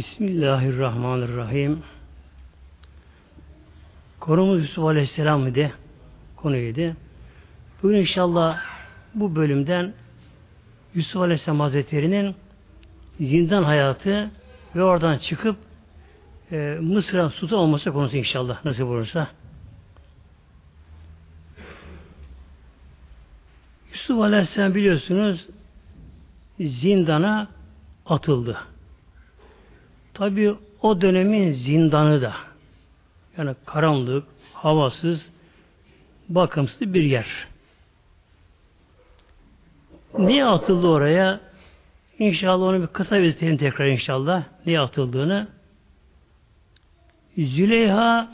Bismillahirrahmanirrahim. Konumuz Yusuf Aleyhisselam idi. Konuydu. Bugün inşallah bu bölümden Yusuf Aleyhisselam Hazretleri'nin zindan hayatı ve oradan çıkıp e, Mısır'a sultan olması konusu inşallah nasip olursa. Yusuf Aleyhisselam biliyorsunuz zindana atıldı. Tabi o dönemin zindanı da yani karanlık, havasız, bakımsız bir yer. Niye atıldı oraya? İnşallah onu bir kısa bir tekrar inşallah. Niye atıldığını. Züleyha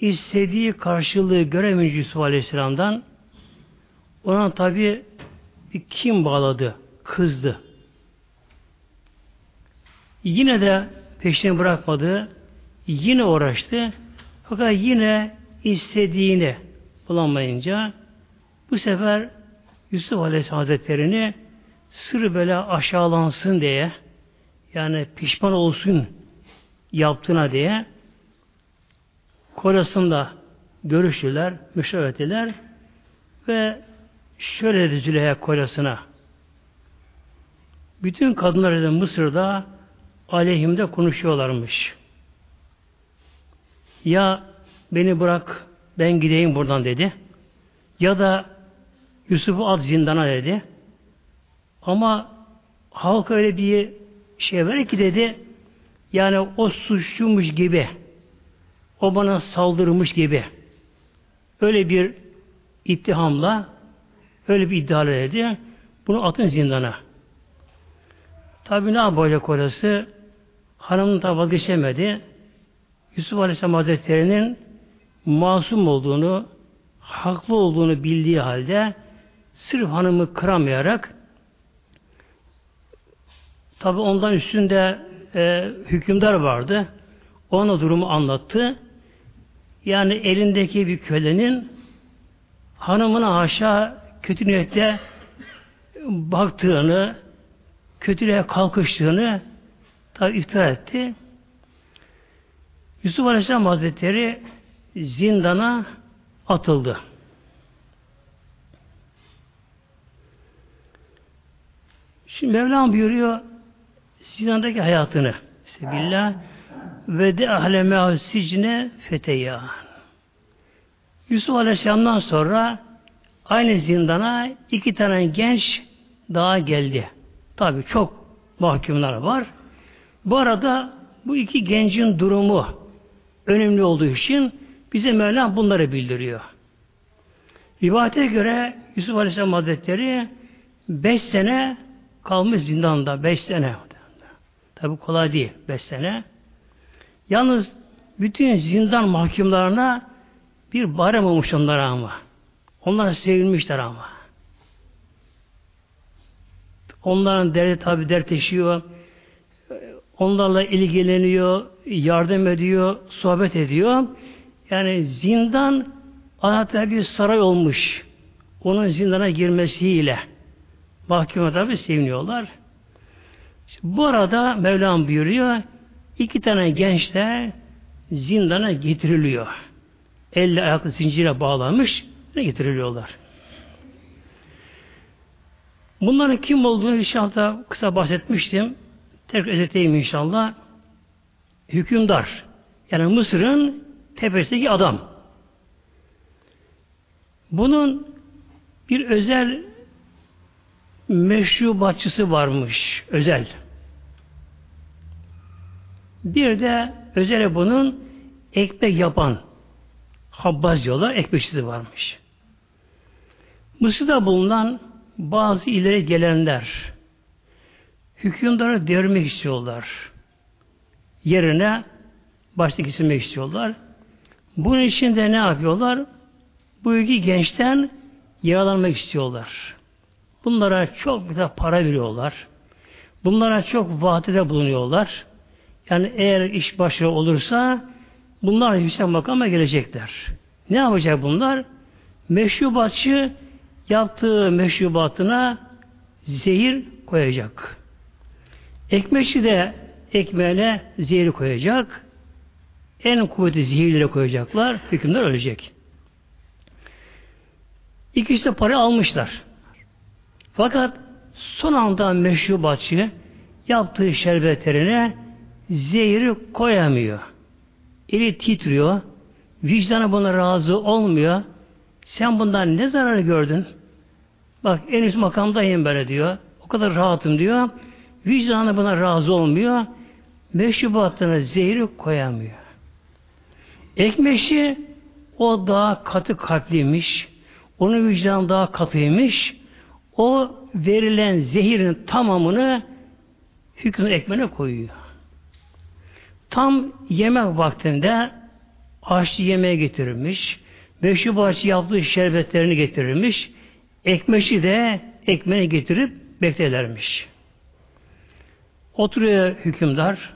istediği karşılığı göremeyince Yusuf Aleyhisselam'dan ona tabi kim bağladı, kızdı. Yine de peşini bırakmadı. Yine uğraştı. Fakat yine istediğini bulamayınca bu sefer Yusuf Aleyhisselam Hazretleri'ni sır böyle aşağılansın diye yani pişman olsun yaptığına diye kocasında görüştüler, müşavet ettiler ve şöyle dedi Züleyha kocasına bütün kadınlar Mısır'da aleyhimde konuşuyorlarmış. Ya beni bırak ben gideyim buradan dedi. Ya da Yusuf'u at zindana dedi. Ama halk öyle bir şey ver ki dedi yani o suçluymuş gibi o bana saldırmış gibi öyle bir ittihamla öyle bir iddia dedi. Bunu atın zindana. Tabi ne yapacak orası? Hanım da vazgeçemedi. Yusuf Aleyhisselam Hazretleri'nin masum olduğunu, haklı olduğunu bildiği halde sırf hanımı kıramayarak tabi ondan üstünde e, hükümdar vardı. Ona durumu anlattı. Yani elindeki bir kölenin hanımına haşa kötü niyette baktığını, kötülüğe kalkıştığını tabi iftira etti. Yusuf Aleyhisselam Hazretleri zindana atıldı. Şimdi Mevlam buyuruyor zindandaki hayatını Sebillah ve de ahleme sicne feteyyan. Yusuf Aleyhisselam'dan sonra aynı zindana iki tane genç daha geldi. Tabi çok mahkumlar var. Bu arada bu iki gencin durumu önemli olduğu için bize Mevlam bunları bildiriyor. Rivayete göre Yusuf Aleyhisselam Hazretleri beş sene kalmış zindanda. Beş sene. Tabi kolay değil. Beş sene. Yalnız bütün zindan mahkumlarına bir barem olmuş onlara ama. Onlar sevilmişler ama. Onların derdi tabi dertleşiyor onlarla ilgileniyor, yardım ediyor, sohbet ediyor. Yani zindan adeta bir saray olmuş. Onun zindana girmesiyle mahkeme tabi seviniyorlar. Bu arada Mevlam buyuruyor iki tane genç de zindana getiriliyor. Elle ayaklı zincire bağlamış ve getiriliyorlar. Bunların kim olduğunu inşallah kısa bahsetmiştim. Tekrar özetleyeyim inşallah. Hükümdar. Yani Mısır'ın tepesindeki adam. Bunun bir özel meşrubatçısı varmış. Özel. Bir de özel bunun ekmek yapan Habbaz diyorlar. Ekmekçisi varmış. Mısır'da bulunan bazı ileri gelenler hükümdarı devirmek istiyorlar. Yerine başta kesilmek istiyorlar. Bunun için de ne yapıyorlar? Bu iki gençten yaralanmak istiyorlar. Bunlara çok güzel para veriyorlar. Bunlara çok vaatide bulunuyorlar. Yani eğer iş başarılı olursa bunlar yüksek makama gelecekler. Ne yapacak bunlar? Meşrubatçı yaptığı meşrubatına zehir koyacak. Ekmekçi de ekmeğine zehri koyacak. En kuvvetli zehirleri koyacaklar. Hükümler ölecek. İkisi de para almışlar. Fakat son anda meşrubatçı yaptığı şerbetlerine zehri koyamıyor. Eli titriyor. Vicdanı buna razı olmuyor. Sen bundan ne zararı gördün? Bak en üst makamdayım böyle diyor. O kadar rahatım diyor. Vicdanı buna razı olmuyor. Meşrubatına zehri koyamıyor. Ekmeşi o daha katı kalpliymiş. Onun vicdanı daha katıymış. O verilen zehirin tamamını hükmün ekmeğine koyuyor. Tam yemek vaktinde aşçı yemeğe getirilmiş. Meşrubatçı yaptığı şerbetlerini getirilmiş. Ekmeşi de ekmeğini getirip beklerlermiş. Oturuyor hükümdar.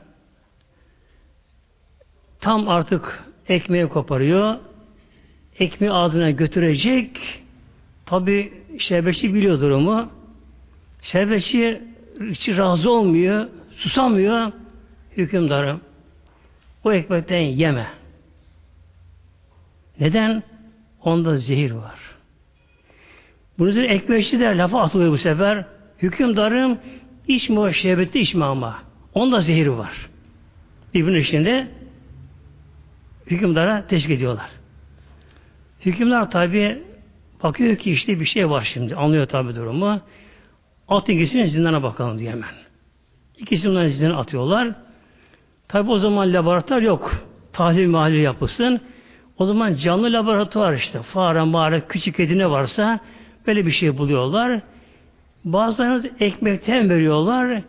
Tam artık ekmeği koparıyor. Ekmeği ağzına götürecek. Tabi şerbetçi biliyor durumu. Şerbetçi hiç razı olmuyor, susamıyor. Hükümdarım, o ekmekten yeme. Neden? Onda zehir var. Bunun üzerine ekmekçi de lafa atılıyor bu sefer. Hükümdarım içme o şerbeti içme ama. Onda zehir var. Birbirinin içinde hükümdara teşvik ediyorlar. Hükümdar tabi bakıyor ki işte bir şey var şimdi. Anlıyor tabi durumu. At ikisini zindana bakalım diye hemen. İkisini zindana atıyorlar. Tabi o zaman laboratuvar yok. Tahlil mahalli yapılsın. O zaman canlı laboratuvar işte. Fare, mağara, küçük edi ne varsa böyle bir şey buluyorlar. Bazılarınız ekmekten veriyorlar.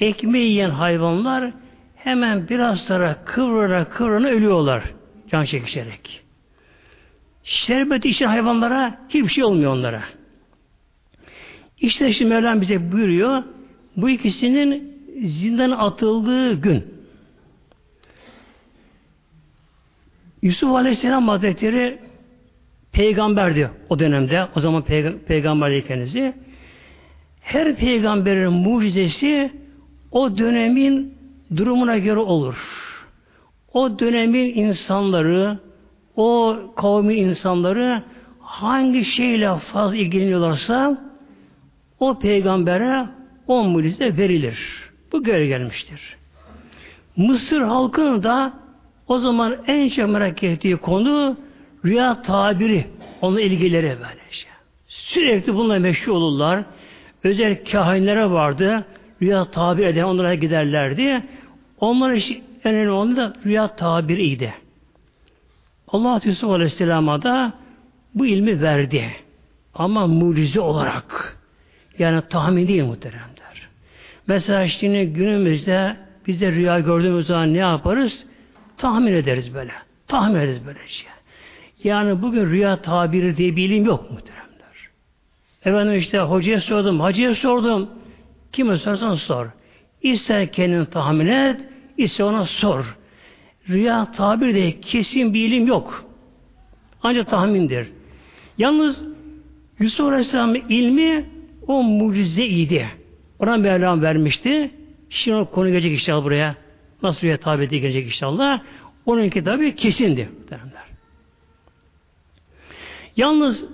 Ekmeği yiyen hayvanlar hemen biraz sonra kıvrıra kıvrına ölüyorlar. Can çekişerek. Şerbet içen hayvanlara hiçbir şey olmuyor onlara. İşte şimdi Mevlam bize buyuruyor. Bu ikisinin zindan atıldığı gün. Yusuf Aleyhisselam Hazretleri peygamberdi o dönemde. O zaman peyg kendisi. Her peygamberin mucizesi o dönemin durumuna göre olur. O dönemin insanları, o kavmi insanları hangi şeyle fazla ilgileniyorlarsa o peygambere o mucize verilir. Bu göre gelmiştir. Mısır halkının da o zaman en çok merak ettiği konu rüya tabiri. Onunla ilgileri böyle şey. Sürekli bununla meşhur olurlar. Özel kahinlere vardı. Rüya tabir eden onlara giderlerdi. Onların en önemli olan da rüya tabiriydi. Allah Yusuf Aleyhisselam'a da bu ilmi verdi. Ama mucize olarak. Yani tahmin değil muhteremler. Mesela şimdi günümüzde biz de rüya gördüğümüz zaman ne yaparız? Tahmin ederiz böyle. Tahmin ederiz böyle şey. Yani bugün rüya tabiri diye bir ilim yok muhteremler. Efendim işte hocaya sordum, hacıya sordum. Kime sorsan sor. İster kendini tahmin et, ister ona sor. Rüya tabir de kesin bir ilim yok. Ancak tahmindir. Yalnız Yusuf Aleyhisselam'ın ilmi o mucizeydi. Ona Mevlam vermişti. Şimdi o konu gelecek inşallah buraya. Nasıl rüya tabi gelecek inşallah. Onunki tabi kesindi. Derler. Yalnız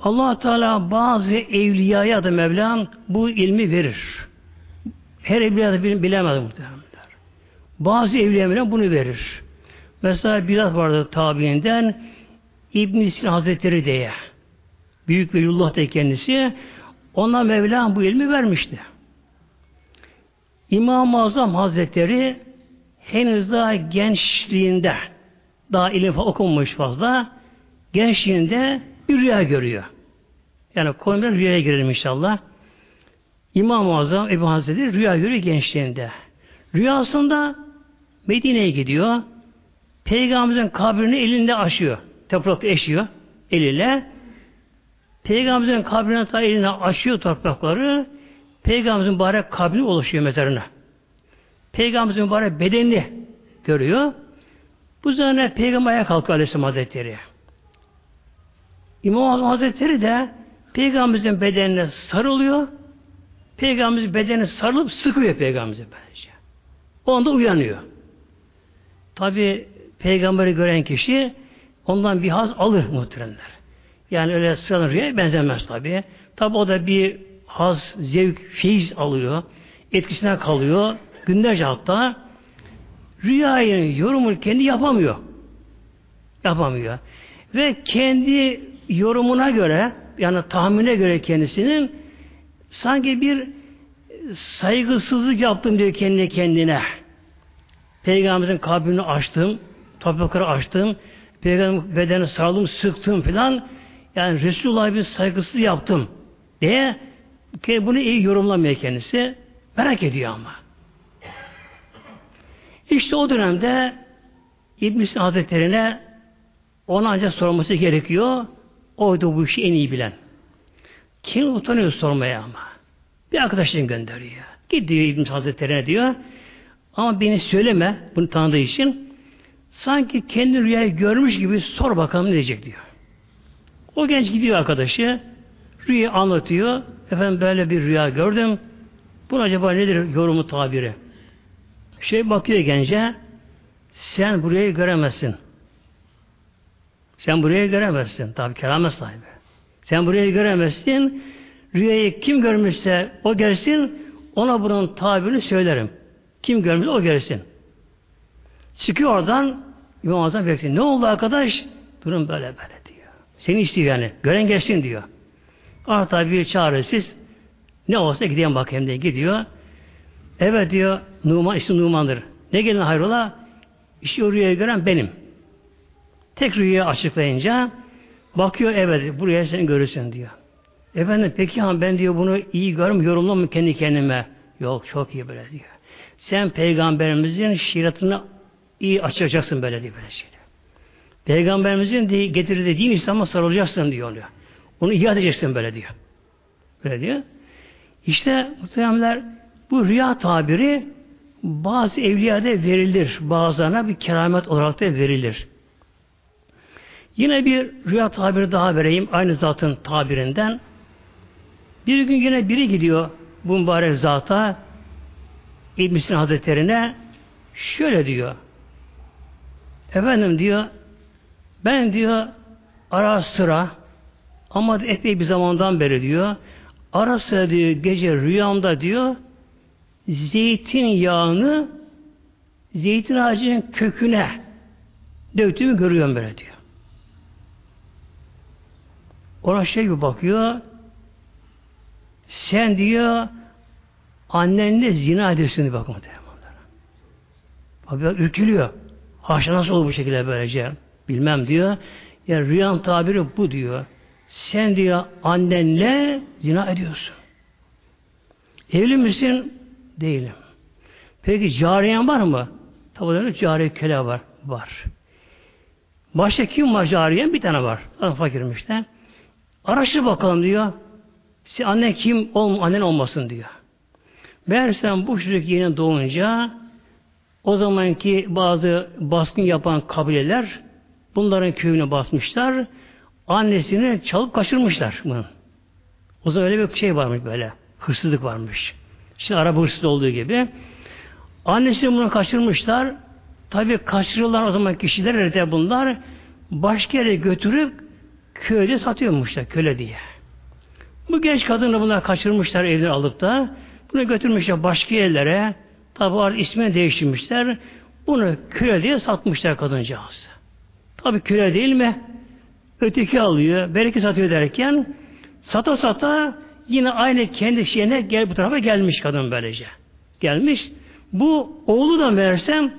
allah Teala bazı evliyaya da Mevlam bu ilmi verir. Her evliya da bilemez muhtemelen. Bazı evliya bunu verir. Mesela biraz vardı tabiinden İbn Sina Hazretleri diye. Büyük Velullah da kendisi. Ona Mevlam bu ilmi vermişti. İmam-ı Azam Hazretleri henüz daha gençliğinde daha ilim okunmuş fazla gençliğinde bir rüya görüyor. Yani konuda rüyaya girelim inşallah. İmam-ı Azam Ebu Hazretleri rüya görüyor gençliğinde. Rüyasında Medine'ye gidiyor. Peygamberimizin kabrini elinde aşıyor. Toprakta eşiyor eliyle. Peygamberimizin kabrine ta eline aşıyor toprakları. Peygamberimizin mübarek kabri ulaşıyor mezarına. Peygamberimizin mübarek bedenini görüyor. Bu üzerine Peygamber ayağa kalkıyor Aleyhisselam Hazretleri. İmam Hazretleri de Peygamberimizin bedenine sarılıyor. Peygamberimizin bedenine sarılıp sıkıyor Peygamberimizin böylece. O anda uyanıyor. Tabi peygamberi gören kişi ondan bir haz alır muhteremler. Yani öyle sıradan rüyaya benzemez tabi. Tabi o da bir haz, zevk, feyiz alıyor. Etkisine kalıyor. Günlerce hatta rüyayı yorumunu kendi yapamıyor. Yapamıyor. Ve kendi yorumuna göre yani tahmine göre kendisinin sanki bir saygısızlık yaptım diyor kendi kendine. Peygamberimizin kabrini açtım, toprakları açtım, peygamberin bedenini sardım, sıktım filan. Yani Resulullah'a bir saygısızlık yaptım diye bunu iyi yorumlamıyor kendisi. Merak ediyor ama. İşte o dönemde İbn Hazretleri'ne ona ancak sorması gerekiyor. Oydu bu işi en iyi bilen. Kim utanıyor sormaya ama. Bir arkadaşını gönderiyor. Gidiyor İbn Hazretleri'ne diyor. Ama beni söyleme bunu tanıdığı için. Sanki kendi rüyayı görmüş gibi sor bakalım ne diyecek diyor. O genç gidiyor arkadaşı. Rüyayı anlatıyor. Efendim böyle bir rüya gördüm. Bu acaba nedir yorumu tabiri? Şey bakıyor gence. Sen burayı göremezsin. Sen burayı göremezsin. Tabi keramet sahibi. Sen burayı göremezsin. Rüyayı kim görmüşse o gelsin. Ona bunun tabirini söylerim. Kim görmüşse o gelsin. Çıkıyor oradan İmam Azam bekliyor. Ne oldu arkadaş? Durum böyle böyle diyor. Seni istiyor yani. Gören gelsin diyor. Artık bir çaresiz ne olsa gideyim bakayım diye gidiyor. Evet diyor Numan, ismi Numan'dır. Ne gelin hayrola? İşte o rüyayı gören benim. Tek rüyayı açıklayınca bakıyor evet buraya sen görürsün diyor. Efendim peki han ben diyor bunu iyi görüm yorumlamam kendi kendime. Yok çok iyi böyle diyor. Sen peygamberimizin şiratını iyi açacaksın böyle diyor böyle şeyde. Peygamberimizin de getirdiği din İslam'a sarılacaksın diyor. Onu. Onu iade edeceksin böyle diyor. Böyle diyor. İşte muhtemelenler bu rüya tabiri bazı evliyada verilir. Bazılarına bir keramet olarak da verilir. Yine bir rüya tabiri daha vereyim. Aynı zatın tabirinden. Bir gün yine biri gidiyor bu mübarek zata İbn Sina Hazretleri'ne şöyle diyor. Efendim diyor ben diyor ara sıra ama epey bir zamandan beri diyor ara sıra diyor gece rüyamda diyor zeytin yağını zeytin ağacının köküne döktüğümü görüyorum böyle diyor. Ona şey bir bakıyor sen diyor annenle zina ediyorsun diye bakma. Abi ürkülüyor. Haşa nasıl olur bu şekilde böylece? Bilmem diyor. Ya rüyan tabiri bu diyor. Sen diyor annenle zina ediyorsun. Evli misin? Değilim. Peki cariyen var mı? Tabi cariye köle var. Var. Başka kim var cariyen? Bir tane var. Fakirmiş de. Araştır bakalım diyor. Sen annen kim? Ol, annen olmasın diyor. Meğersem bu çocuk yeni doğunca o zamanki bazı baskın yapan kabileler bunların köyüne basmışlar. Annesini çalıp kaçırmışlar bunun. O zaman öyle bir şey varmış böyle. Hırsızlık varmış. Şimdi araba hırsız olduğu gibi. Annesini bunu kaçırmışlar. Tabi kaçırılan o zaman kişiler nerede bunlar? Başka yere götürüp köyde satıyormuşlar köle diye. Bu genç kadını bunlar kaçırmışlar evden alıp da bunu götürmüşler başka yerlere. Tabi artık ismini değiştirmişler. Bunu köle diye satmışlar kadıncağız. Tabi köle değil mi? Öteki alıyor, belki satıyor derken sata sata yine aynı kendi şeyine gel bu tarafa gelmiş kadın böylece. Gelmiş. Bu oğlu da versem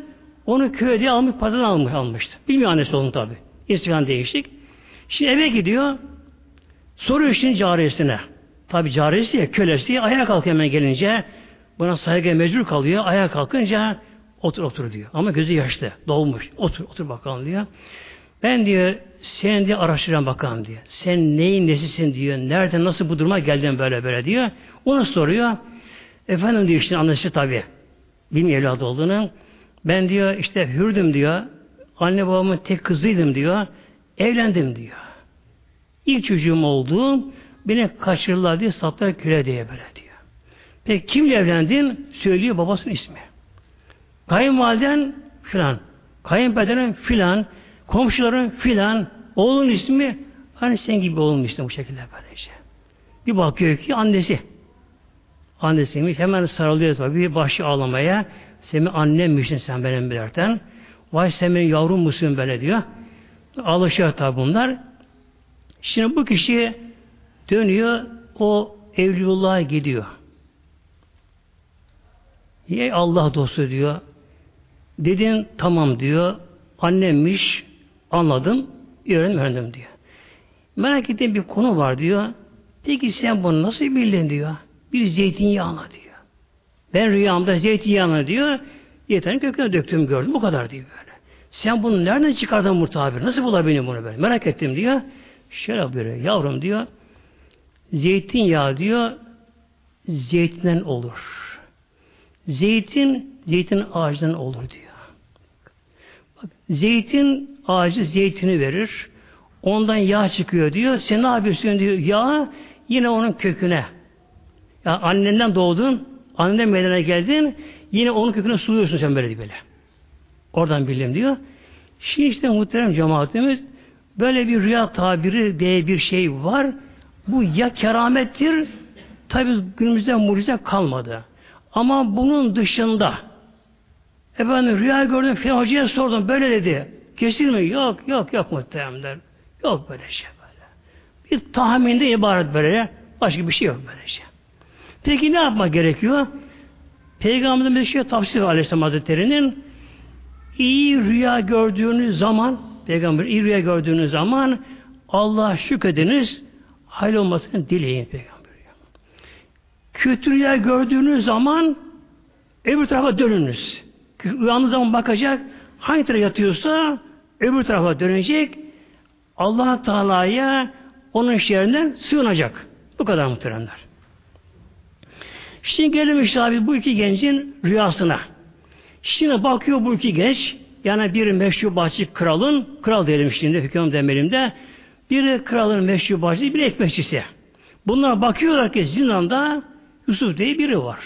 onu köye diye almış, pazardan almış, almıştı. Bilmiyor annesi onu tabi. İsyan değişik. Şimdi eve gidiyor. Soruyor şimdi cariyesine. Tabi cariyesi ya, kölesi ya, ayağa kalk hemen gelince buna saygı mecbur kalıyor. Ayağa kalkınca otur otur diyor. Ama gözü yaşlı, dolmuş. Otur otur bakalım diyor. Ben diyor sen diye araştıran bakalım diyor. Sen neyin nesisin diyor. Nerede nasıl bu duruma geldin böyle böyle diyor. Onu soruyor. Efendim diyor işte annesi tabi. Bilmiyor evladı olduğunu. Ben diyor işte hürdüm diyor. Anne babamın tek kızıydım diyor. Evlendim diyor. İlk çocuğum oldu. Beni kaçırırlar diye sattılar küre diye böyle diyor. Peki kimle evlendin? Söylüyor babasının ismi. Kayınvaliden filan. Kayınpederin filan. Komşuların filan. Oğlun ismi hani sen gibi olmuştu bu şekilde böylece. Bir bakıyor ki annesi. Annesiymiş hemen sarılıyor tabii başı ağlamaya. Sen annemmişsin sen benim bilirten. Vay sen benim yavrum musun böyle diyor. Alışıyor tabi bunlar. Şimdi bu kişi dönüyor o Evliyullah'a gidiyor. Ey Allah dostu diyor. Dedin tamam diyor. Annemmiş anladım. Öğrendim öğrendim diyor. Merak ettiğim bir konu var diyor. Peki sen bunu nasıl bildin diyor. Bir zeytinyağına diyor. Ben rüyamda zeytinyağını diyor. Yeterin köküne döktüm gördüm. Bu kadar diyor böyle. Sen bunu nereden çıkardın muhtabir? Nasıl bulabildin bunu böyle? Merak ettim diyor. Şöyle böyle yavrum diyor. Zeytinyağı diyor zeytinden olur. Zeytin zeytin ağacından olur diyor. Bak, zeytin ağacı zeytini verir. Ondan yağ çıkıyor diyor. Sen ne yapıyorsun diyor. Yağ yine onun köküne. Ya annenden doğdun, annenden meydana geldin, yine onun köküne suluyorsun sen böyle böyle. Oradan bildim diyor. Şimdi işte muhterem cemaatimiz böyle bir rüya tabiri diye bir şey var. Bu ya keramettir, tabi günümüzde mucize kalmadı. Ama bunun dışında efendim rüya gördüm filan hocaya sordum böyle dedi. Kesin mi? Yok yok yok muhteremler. Yok böyle şey böyle. Bir tahminde ibaret böyle. Başka bir şey yok böyle şey. Peki ne yapmak gerekiyor? Peygamberimiz şey tavsiye Aleyhisselam Hazretleri'nin iyi rüya gördüğünüz zaman Peygamber iyi gördüğünüz zaman Allah'a şükrediniz hayır olmasını dileyin Peygamber. Kötü rüya gördüğünüz zaman öbür tarafa dönünüz. Uyandığınız zaman bakacak hangi tarafa yatıyorsa öbür tarafa dönecek allah Teala'ya onun şerrinden sığınacak. Bu kadar muhteremler. Şimdi gelelim işte abi bu iki gencin rüyasına. Şimdi bakıyor bu iki genç yani bir meşhur bahçı kralın kral diyelim şimdi hüküm demelimde biri kralın meşhur bahçesi bir ekmekçisi. Bunlar bakıyorlar ki zindanda Yusuf diye biri var.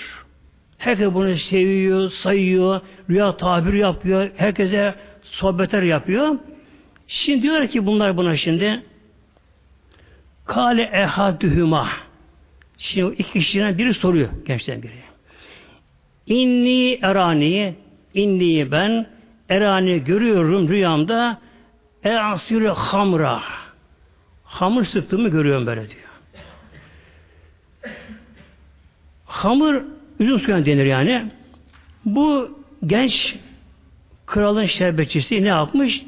Herkes bunu seviyor, sayıyor, rüya tabir yapıyor, herkese sohbetler yapıyor. Şimdi diyor ki bunlar buna şimdi Kale ehadühüma Şimdi iki kişiden biri soruyor gençten biri. İnni erani inni ben erani görüyorum rüyamda e asire hamra hamur sıktığımı görüyorum böyle diyor. Hamur üzüm suyuna denir yani. Bu genç kralın şerbetçisi ne yapmış?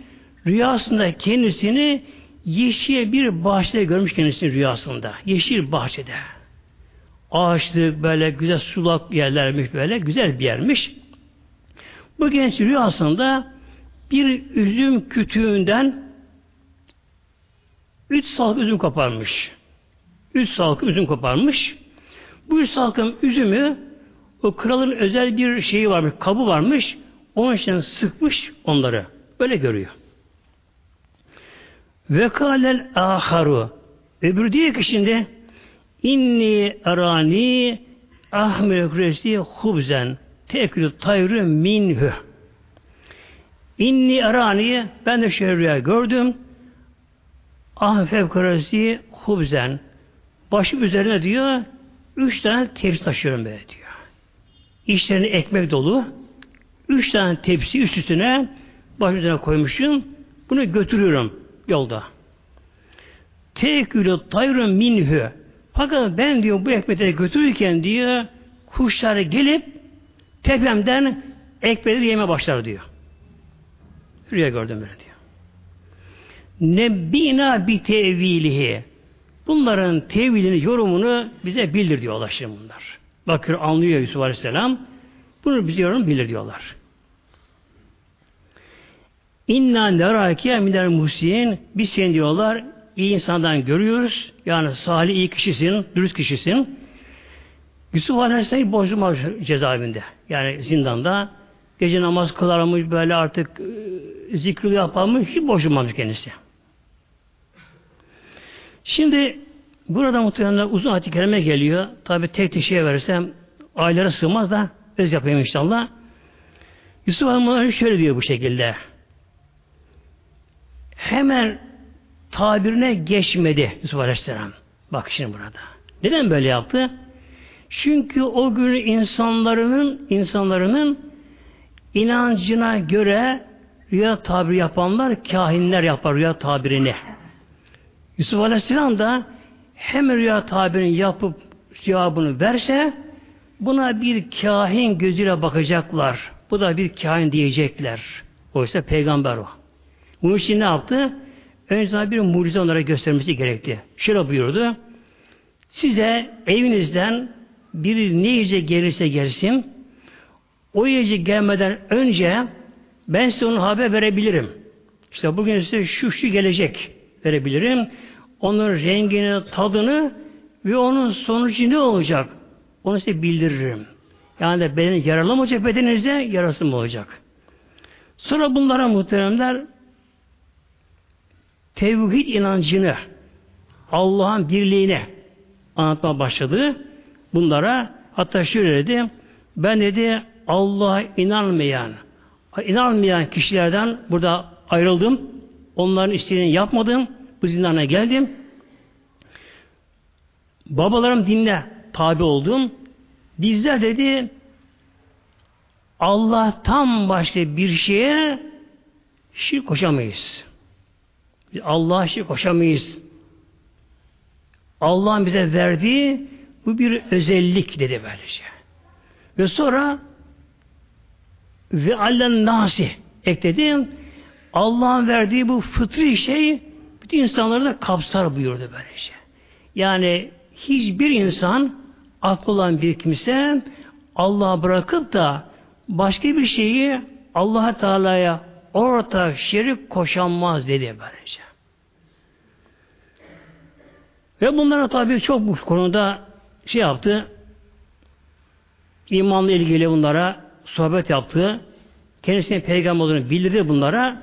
Rüyasında kendisini yeşil bir bahçede görmüş kendisini rüyasında. Yeşil bahçede. Ağaçlık böyle güzel sulak yerlermiş böyle. Güzel bir yermiş. Bu genç rüyasında bir üzüm kütüğünden üç salkım üzüm koparmış. Üç salkım üzüm koparmış. Bu üç salkım üzümü o kralın özel bir şeyi varmış, kabı varmış. Onun için sıkmış onları. Böyle görüyor. Ve kâlel âharu. Öbürü diyor ki şimdi inni arani ahmel hubzen tekülü tayrı minhü. İnni arani ben de şöyle gördüm. Ah fevkaresi hubzen. Başım üzerine diyor üç tane tepsi taşıyorum böyle diyor. İçlerine ekmek dolu. Üç tane tepsi üst üstüne baş üzerine koymuşum. Bunu götürüyorum yolda. Tekülü tayrın minhü. Fakat ben diyor bu ekmekleri götürürken diyor kuşları gelip tepemden ekmekleri yeme başlar diyor. Rüya gördüm böyle diyor. Nebbina bi tevilihi. Bunların tevilini, yorumunu bize bildir diyorlar şimdi bunlar. Bakır anlıyor Yusuf Aleyhisselam. Bunu bize yorum bilir diyorlar. İnna nerake minel muhsin biz seni diyorlar iyi insandan görüyoruz. Yani salih iyi kişisin, dürüst kişisin. Yusuf Aleyhisselam boşluk cezaevinde. Yani zindanda. Gece namaz kılarmış böyle artık e, zikri yaparmış hiç boşulmamış kendisi. Şimdi burada muhtemelen uzun ayet kerime geliyor. Tabi tek tek şey verirsem ailelere sığmaz da öz yapayım inşallah. Yusuf Aleyhisselam şöyle diyor bu şekilde. Hemen tabirine geçmedi Yusuf Aleyhisselam. Bak şimdi burada. Neden böyle yaptı? Çünkü o gün insanların insanların inancına göre rüya tabiri yapanlar kahinler yapar rüya tabirini. Yusuf Aleyhisselam da hem rüya tabirini yapıp cevabını verse buna bir kahin gözüyle bakacaklar. Bu da bir kahin diyecekler. Oysa peygamber o. Bunun için ne yaptı? Önce bir mucize onlara göstermesi gerekti. Şöyle buyurdu. Size evinizden bir ne yiyecek gelirse gelsin o yiyecek gelmeden önce ben size onu haber verebilirim. İşte bugün size şu şu gelecek verebilirim. Onun rengini, tadını ve onun sonucu ne olacak? Onu size bildiririm. Yani beden yaralı mı bedeninize, yarası mı olacak? Sonra bunlara muhteremler tevhid inancını Allah'ın birliğine anlatma başladı. Bunlara hatta şöyle dedi ben dedi Allah'a inanmayan inanmayan kişilerden burada ayrıldım. Onların istediğini yapmadım. Bu zindana geldim. Babalarım dinle tabi oldum. Bizler dedi Allah'tan başka bir şeye şirk koşamayız. Biz Allah'a şirk koşamayız. Allah'ın bize verdiği bu bir özellik dedi böylece. Ve sonra ve allen nasi ekledim. Allah'ın verdiği bu fıtri şey bütün insanları da kapsar buyurdu böylece. Yani hiçbir insan aklı olan bir kimse Allah'a bırakıp da başka bir şeyi Allah Teala'ya ortak şerik koşamaz dedi böylece. Ve bunlara tabi çok bu konuda şey yaptı. imanla ilgili bunlara sohbet yaptı. Kendisine peygamber olduğunu bildirdi bunlara.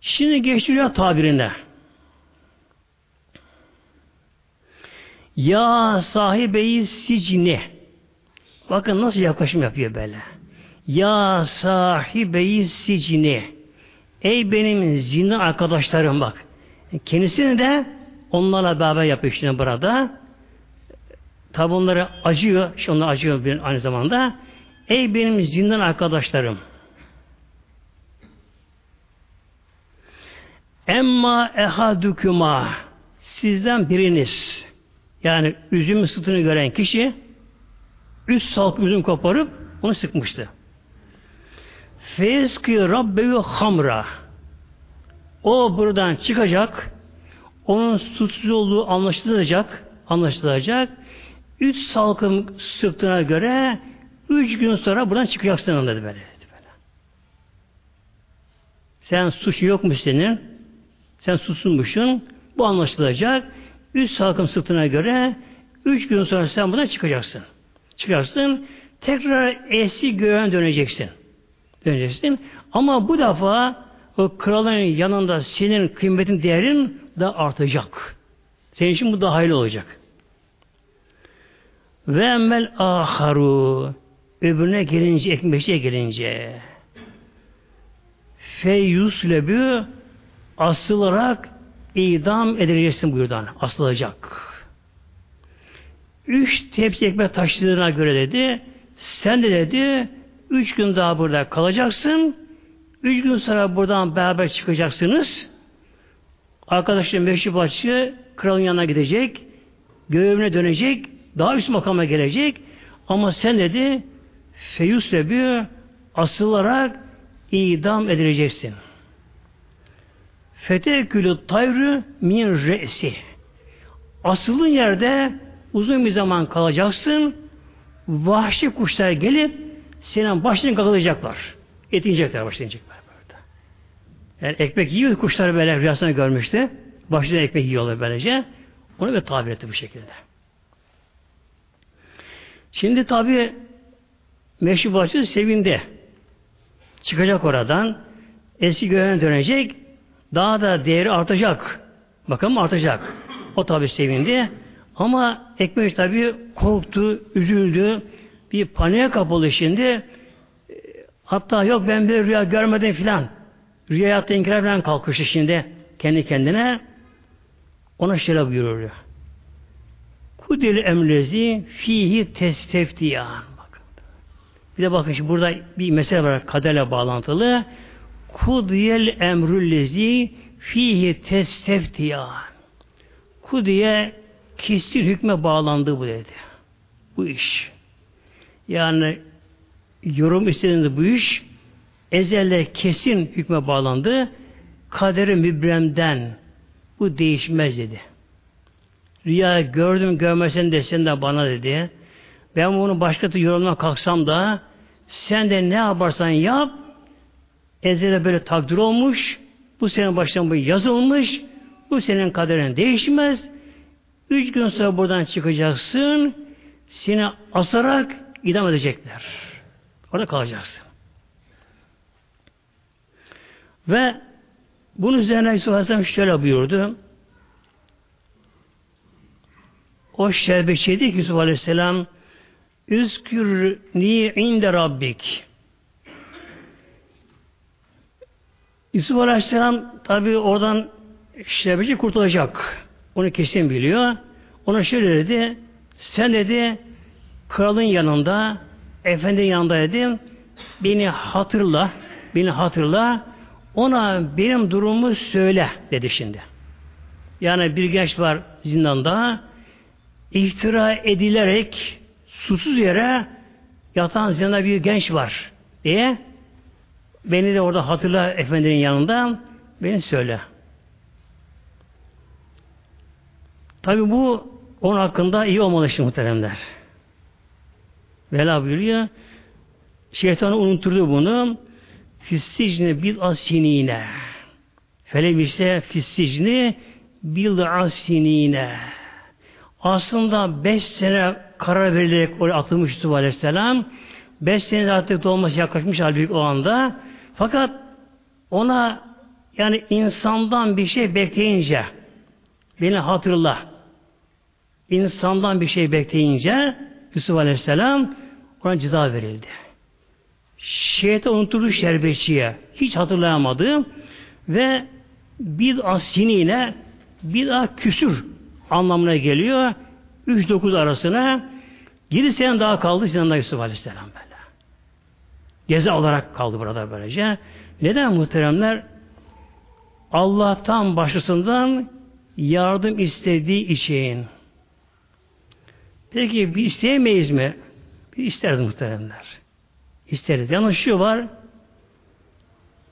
Şimdi geçti tabirine. Ya sahibeyi sicni. Bakın nasıl yaklaşım yapıyor böyle. Ya sahibeyi sicni. Ey benim zindan arkadaşlarım bak. Kendisini de onlarla beraber yapıyor şimdi burada. Tabi onları acıyor. Şu onlar acıyor bir, aynı zamanda. Ey benim zindan arkadaşlarım. Emma ehadükuma sizden biriniz yani üzüm sıtını gören kişi üç salk üzüm koparıp onu sıkmıştı. Fezki Rabbevi hamra o buradan çıkacak onun suçsuz olduğu anlaşılacak anlaşılacak üç salkım sıktığına göre üç gün sonra buradan çıkacaksın dedi böyle. Sen suç yokmuş senin. Sen susunmuşsun. Bu anlaşılacak. Üç salkım sırtına göre üç gün sonra sen buradan çıkacaksın. Çıkarsın. Tekrar eski göğen döneceksin. Döneceksin. Ama bu defa o kralın yanında senin kıymetin değerin de artacak. Senin için bu daha hayırlı olacak. Ve emmel aharu öbürüne gelince, ekmeşe gelince fe yuslebü asılarak idam edileceksin buyurdan. Asılacak. Üç tepsi ekmek taşıdığına göre dedi, sen de dedi, üç gün daha burada kalacaksın, üç gün sonra buradan beraber çıkacaksınız. Arkadaşlar meşrubatçı kralın yanına gidecek, görevine dönecek, daha üst makama gelecek, ama sen dedi, feyuslebi asılarak idam edileceksin. Fetekülü tayrı min re'si. Asılın yerde uzun bir zaman kalacaksın. Vahşi kuşlar gelip senin başını kakalayacaklar. Et inecekler, başını inecekler. Burada. Yani ekmek yiyor kuşlar böyle rüyasını görmüştü. Başına ekmek yiyorlar böylece. Onu bir tabir etti bu şekilde. Şimdi tabi meşrubatçı sevindi. Çıkacak oradan. Eski görevine dönecek. Daha da değeri artacak. Bakalım artacak. O tabi sevindi. Ama ekmek tabi korktu, üzüldü. Bir paniğe kapıldı şimdi. Hatta yok ben bir rüya görmedim filan. Rüya hatta inkar falan kalkıyor şimdi kendi kendine. Ona şöyle buyuruyor. Kudil emlezi fihi testeftiyan. Bir de bakın şimdi burada bir mesele var kaderle bağlantılı. Kudiyel emrüllezi fihi testeftiyan. Kudiye kesin hükme bağlandı bu dedi. Bu iş. Yani yorum istediğiniz bu iş ezelde kesin hükme bağlandı. Kaderi mübremden bu değişmez dedi. Rüya gördüm görmesen de sen de bana dedi. Ben bunu başka türlü yorumdan kalksam da sen de ne yaparsan yap ezelde böyle takdir olmuş bu senin baştan bu yazılmış bu senin kaderin değişmez üç gün sonra buradan çıkacaksın seni asarak idam edecekler. Orada kalacaksın. Ve bunun üzerine Yusuf Aleyhisselam şöyle buyurdu. O şerbetçi dedi ki Yusuf Aleyhisselam Üskürni inde Rabbik Yusuf Aleyhisselam tabi oradan şerbetçi kurtulacak. Onu kesin biliyor. Ona şöyle dedi sen dedi kralın yanında efendinin yanında dedim beni hatırla beni hatırla ona benim durumumu söyle dedi şimdi. Yani bir genç var zindanda iftira edilerek susuz yere yatan zindanda bir genç var diye beni de orada hatırla efendinin yanında beni söyle. Tabi bu onun hakkında iyi olmalı işte muhteremler. Vela buyuruyor. Şeytanı unutturdu bunu. Fissicni bil asinine. Felemişse fissicni bil asinine. Aslında beş sene karar verilerek oraya atılmış Yusuf Aleyhisselam. Beş sene artık dolması yaklaşmış halbuki o anda. Fakat ona yani insandan bir şey bekleyince beni hatırla. İnsandan bir şey bekleyince Yusuf Aleyhisselam ona ceza verildi. Şeytan unutturdu şerbetçiye. Hiç hatırlayamadı. Ve bir asiniyle bir küsür anlamına geliyor. 3-9 arasına 7 sene daha kaldı Sinan'da Yusuf Aleyhisselam böyle. Geze olarak kaldı burada böylece. Neden muhteremler? Allah'tan başkasından yardım istediği için. Peki bir isteyemeyiz mi? Bir isteriz muhteremler. İsteriz. Yalnız şu var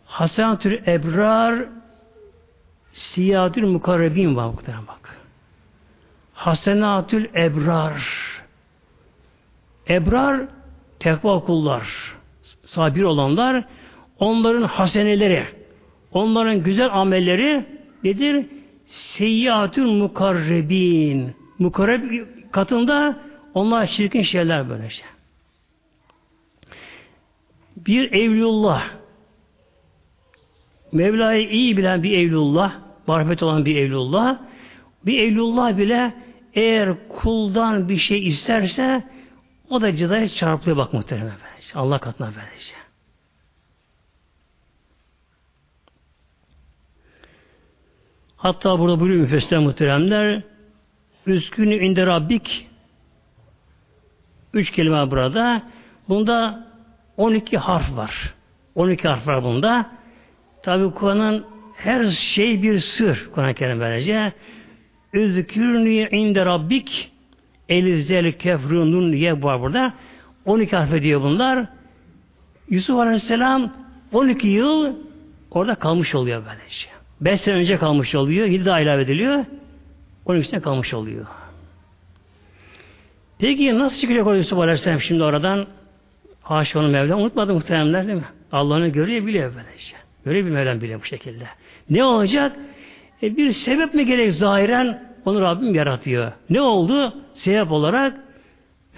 Hasanatül Ebrar Siyadül Mukarrebin var muhterem bak. Hasenatül Ebrar. Ebrar tekva kullar sabir olanlar onların haseneleri onların güzel amelleri nedir? Seyyatül mukarrebin. Mukarreb katında onlar çirkin şeyler böyle şey. Bir evlullah Mevla'yı iyi bilen bir evlullah marifet olan bir evlullah bir evlullah bile eğer kuldan bir şey isterse o da cezaya çarpılıyor bak muhterem efendice. Allah katına efendice. Hatta burada buyuruyor müfessirler muhteremler Üskünü inde Rabbik üç kelime burada. Bunda 12 harf var. 12 harf var bunda. Tabi Kur'an'ın her şey bir sır. Kur'an-ı Kerim böylece. Üzkürnü inde Rabbik elizel kefrunun diye var burada. 12 harf ediyor bunlar. Yusuf Aleyhisselam 12 yıl orada kalmış oluyor böylece. 5 sene önce kalmış oluyor. 7 daha ilave ediliyor. 12 sene kalmış oluyor. Peki nasıl çıkacak o Yusuf Aleyhisselam şimdi oradan? Haşa onu Mevlam unutmadı muhteremler değil mi? Allah'ını görüyor biliyor böylece. Görüyor bir Mevlam biliyor bu şekilde. Ne olacak? E bir sebep mi gerek zahiren? Onu Rabbim yaratıyor. Ne oldu? Sebep olarak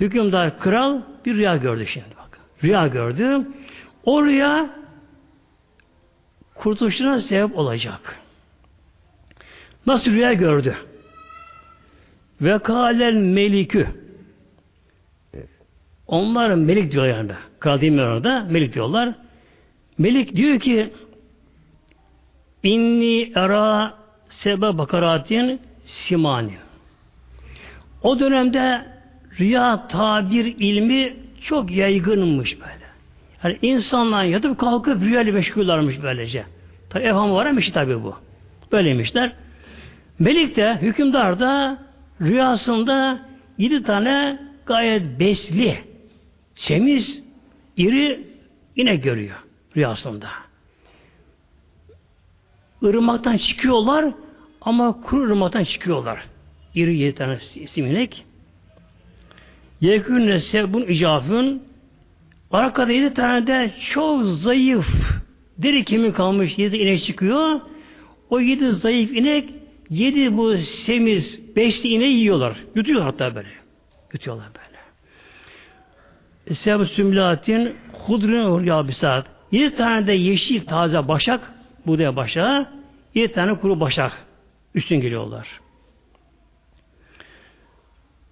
hükümdar kral bir rüya gördü şimdi bak. Rüya gördü. O rüya kurtuluşuna sebep olacak. Nasıl rüya gördü? Ve kâlel melikü onlar melik diyorlar yani. Kral değil orada? Melik diyorlar. Melik diyor ki inni era sebe bakaratin simanin. O dönemde rüya tabir ilmi çok yaygınmış böyle. Yani insanlar yatıp kalkıp rüyayla meşgullarmış böylece. Tabi evham var ama tabi bu. Böyleymişler. Melik de, hükümdar da rüyasında yedi tane gayet besli, semiz, iri inek görüyor rüyasında. Irmaktan çıkıyorlar ama kuru ırmaktan çıkıyorlar. İri yedi tane siminek. Yekûne sebun icafın arkada yedi tane de çok zayıf deri kemik kalmış yedi inek çıkıyor. O yedi zayıf inek yedi bu semiz beşli ineği yiyorlar. Yutuyorlar hatta böyle. Yutuyorlar böyle. Sebü sümlatin hudrun yabisat. Yedi tane de yeşil taze başak buğday başağı yedi tane kuru başak üstün geliyorlar.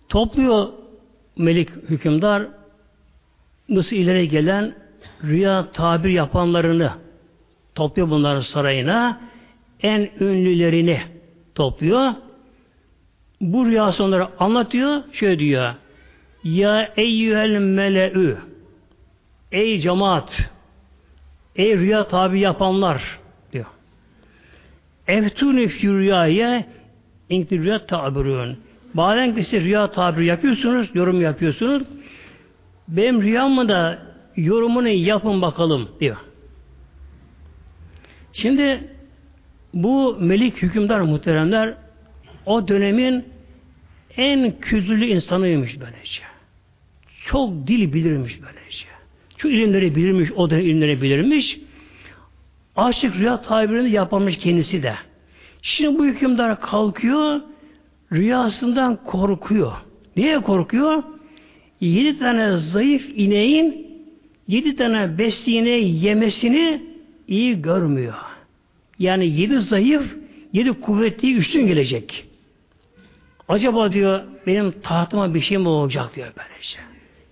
Topluyor Melik hükümdar Mısır ileri gelen rüya tabir yapanlarını topluyor bunların sarayına en ünlülerini topluyor. Bu rüyası onlara anlatıyor. Şöyle diyor. Ya eyyühel mele'ü Ey cemaat Ey rüya tabi yapanlar. Eftuni fi rüyaya inkti rüya tabirun. Bazen ki siz rüya tabiri yapıyorsunuz, yorum yapıyorsunuz. Benim rüyamı da yorumunu yapın bakalım diyor. Şimdi bu melik hükümdar muhteremler o dönemin en küzülü insanıymış böylece. Çok dil bilirmiş böylece. Şu ilimleri bilirmiş, o dönem ilimleri bilirmiş. Aşık rüya tabirini yapamış kendisi de. Şimdi bu hükümdar kalkıyor, rüyasından korkuyor. Niye korkuyor? Yedi tane zayıf ineğin yedi tane besli ineği yemesini iyi görmüyor. Yani yedi zayıf, yedi kuvvetli üstün gelecek. Acaba diyor benim tahtıma bir şey mi olacak diyor böylece.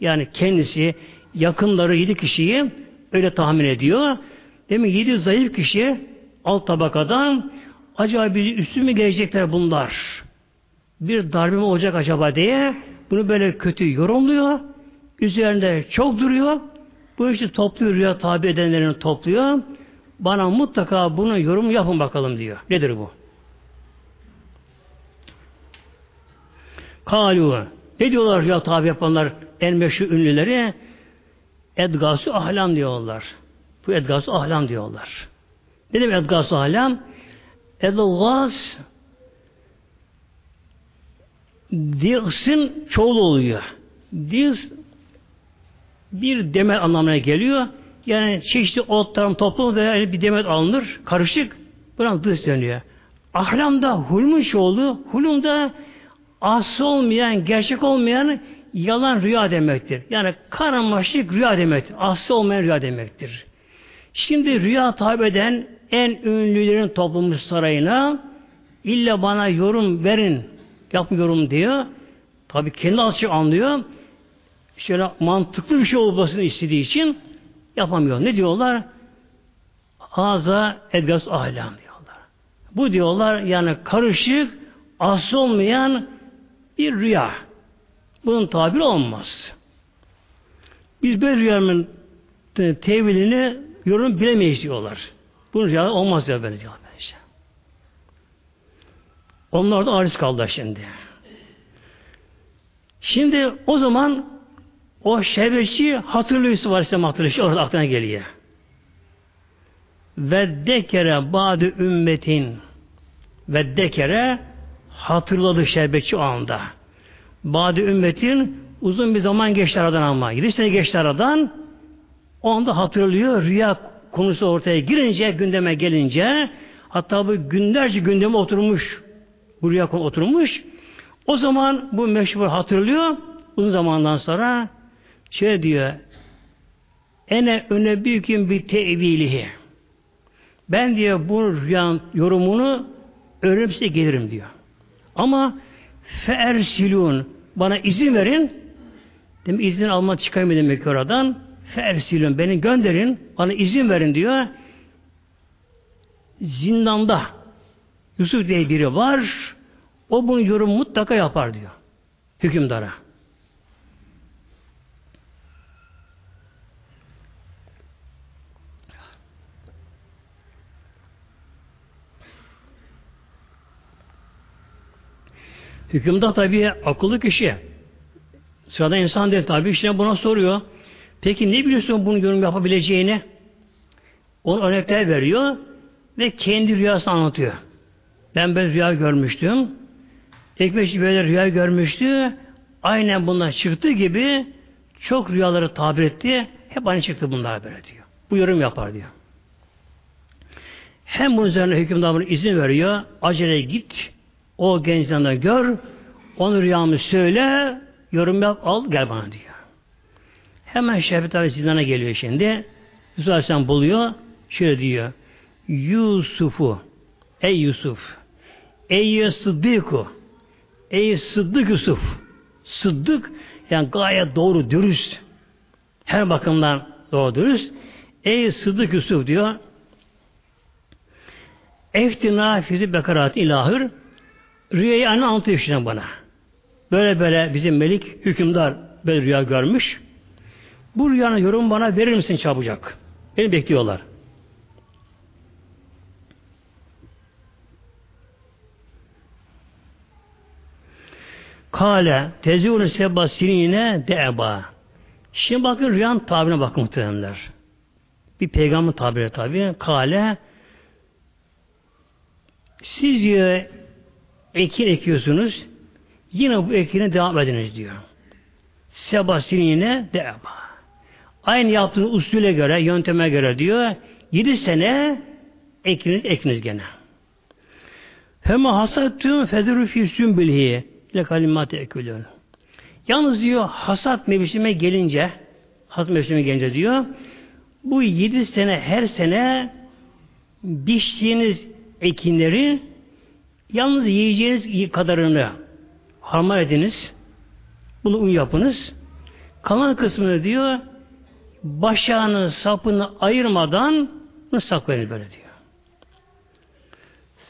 Yani kendisi yakınları yedi kişiyi öyle tahmin ediyor. Demek yedi zayıf kişi alt tabakadan acaba bizi üstün mü gelecekler bunlar? Bir darbe mi olacak acaba diye bunu böyle kötü yorumluyor. Üzerinde çok duruyor. Bu işi topluyor, rüya tabi edenlerini topluyor. Bana mutlaka bunu yorum yapın bakalım diyor. Nedir bu? Kalu. Ne diyorlar rüya tabi yapanlar en meşhur ünlüleri? Edgasu ahlam diyorlar. Bu edgasu ahlam diyorlar. Ne demek edgasu ahlam? Edgaz Diğs'in çoğulu oluyor. Diğs bir demet anlamına geliyor. Yani çeşitli otların toplumu veya bir demet alınır, karışık. Buna dış dönüyor. Ahlam da hulmun çoğulu, hulum da aslı olmayan, gerçek olmayan yalan rüya demektir. Yani karamaşık rüya demektir. Aslı olmayan rüya demektir. Şimdi rüya tabi eden en ünlülerin toplumumuz sarayına illa bana yorum verin yapmıyorum diyor. Tabi kendi azıcık anlıyor. Şöyle mantıklı bir şey olmasını istediği için yapamıyor. Ne diyorlar? Haza edgas ahlam diyorlar. Bu diyorlar yani karışık, aslı olmayan bir rüya. Bunun tabiri olmaz. Biz böyle rüyanın tevilini yorum bilemeyiz diyorlar. Bunun rüya olmaz diyor böyle diyorlar. Onlar da aciz kaldı şimdi. Şimdi o zaman o şerbetçi hatırlıyor Yusuf Aleyhisselam hatırlıyor. Orada aklına geliyor. Ve dekere bazı ümmetin ve dekere hatırladı şerbetçi o anda. Bazı ümmetin uzun bir zaman geçti aradan ama. Yedi sene geçti aradan o anda hatırlıyor. Rüya konusu ortaya girince, gündeme gelince hatta bu günlerce gündeme oturmuş buraya oturmuş. O zaman bu meşhur hatırlıyor. Uzun zamandan sonra şey diyor ene öne büyüküm bir tevilihi. Ben diyor bu rüyanın yorumunu öğrenip size gelirim diyor. Ama feersilun bana izin verin. Demek izin alma çıkayım demek oradan. Fersilün beni gönderin, bana izin verin diyor. Zindanda Yusuf diye biri var. O bunu yorum mutlaka yapar diyor. Hükümdara. Hükümdar tabi akıllı kişi. Sıradan insan değil tabi. İşte buna soruyor. Peki ne biliyorsun bunun yorum yapabileceğini? Onu örnekler veriyor ve kendi rüyasını anlatıyor. Ben böyle rüya görmüştüm. Ekmekçi böyle rüya görmüştü. Aynen bunlar çıktı gibi çok rüyaları tabir etti. Hep aynı çıktı bunlar böyle diyor. Bu yorum yapar diyor. Hem bunun üzerine hükümdar izin veriyor. Acele git. O gençlerden gör. Onu rüyamı söyle. Yorum yap. Al gel bana diyor. Hemen abi zindana geliyor şimdi. Yusuf Aleyhisselam buluyor. Şöyle diyor. Yusuf'u Ey Yusuf Ey Sıddık'u Ey Sıddık Yusuf Sıddık yani gayet doğru, dürüst. Her bakımdan doğru, dürüst. Ey Sıddık Yusuf diyor. Eftina fizi bekarat ilahır Rüyayı anne anlatıyor şimdi bana. Böyle böyle bizim melik hükümdar böyle rüya görmüş. Bu rüyanın yorum bana verir misin çabucak? Beni bekliyorlar. Kale tezûnü sebba sinine deeba. Şimdi bakın rüyan tabirine bakın muhtemelenler. Bir peygamber tabiri tabi. Kale siz diyor ekin ekiyorsunuz yine bu ekine devam ediniz diyor. Seba sinine deeba. Aynı yaptığınız usule göre, yönteme göre diyor, yedi sene ekiniz, ekiniz gene. Hema hasattüm fedürü fî sümbülhi ile kalimat ekülün. Yalnız diyor hasat mevsime gelince hasat mevsime gelince diyor bu yedi sene her sene biçtiğiniz ekinleri yalnız yiyeceğiniz kadarını harman ediniz. Bunu un yapınız. Kalan kısmını diyor başağını sapını ayırmadan saklayın böyle diyor.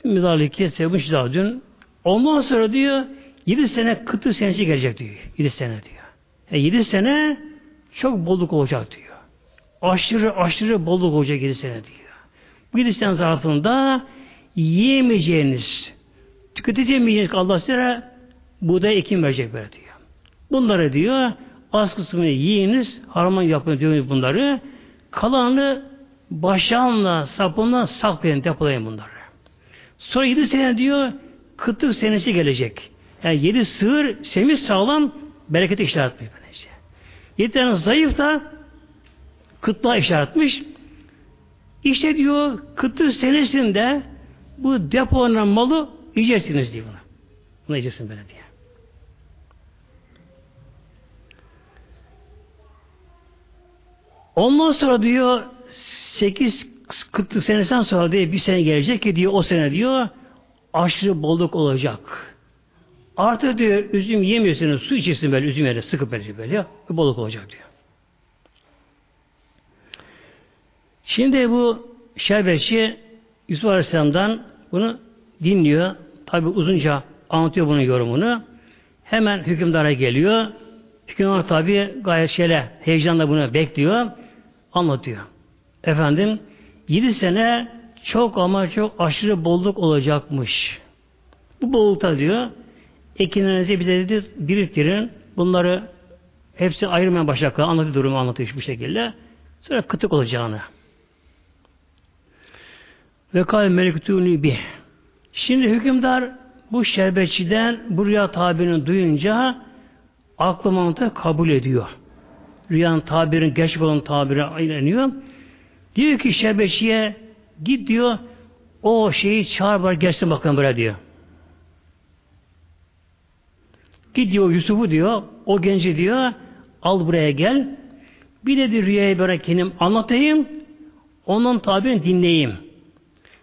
Müdalike sebun dün ondan sonra diyor yedi sene kıtır senesi gelecek diyor. Yedi sene diyor. E yedi sene çok bolluk olacak diyor. Aşırı aşırı bolluk olacak yedi sene diyor. Bu yedi sene zarfında yiyemeyeceğiniz, tüketeceğiniz Allah size buğday ekim verecek böyle diyor. Bunları diyor az kısmını yiyiniz, harman yapın diyor bunları. Kalanını başağınla, sapınla saklayın, depolayın bunları. Sonra yedi sene diyor, kıtlık senesi gelecek. Yani yedi sığır, semiz sağlam, bereketi işaret etmiyor böylece. Yedi tane zayıf da kıtlığa işaret. İşte diyor, kıtlık senesinde bu depolanan malı yiyeceksiniz diyor buna. Bunu yiyeceksin böyle diye. Ondan sonra diyor 8 40 senesinden sonra diye bir sene gelecek ki diyor o sene diyor aşırı bolluk olacak. Artık diyor üzüm yemiyorsunuz su içirsin böyle üzüm yere sıkıp böyle böyle bolluk olacak diyor. Şimdi bu şerbetçi Yusuf Aleyhisselam'dan bunu dinliyor. Tabi uzunca anlatıyor bunun yorumunu. Hemen hükümdara geliyor. Hükümdar tabi gayet şeyle heyecanla bunu bekliyor anlatıyor. Efendim yedi sene çok ama çok aşırı bolluk olacakmış. Bu bollukta diyor ekinlerinizi bize dedi biriktirin. Bunları hepsi ayırmaya başlayacaklar. Anlatıyor durumu anlatıyor bu şekilde. Sonra kıtık olacağını. Ve kal meliktuni bih. Şimdi hükümdar bu şerbetçiden bu rüya tabirini duyunca aklı mantığı kabul ediyor rüyanın tabirin, gerçek olan tabiri inanıyor. Diyor ki şerbetçiye git diyor o şeyi çağır var gelsin bakalım buraya diyor. Git diyor Yusuf'u diyor o genci diyor al buraya gel bir de rüyayı böyle kendim anlatayım onun tabirini dinleyeyim.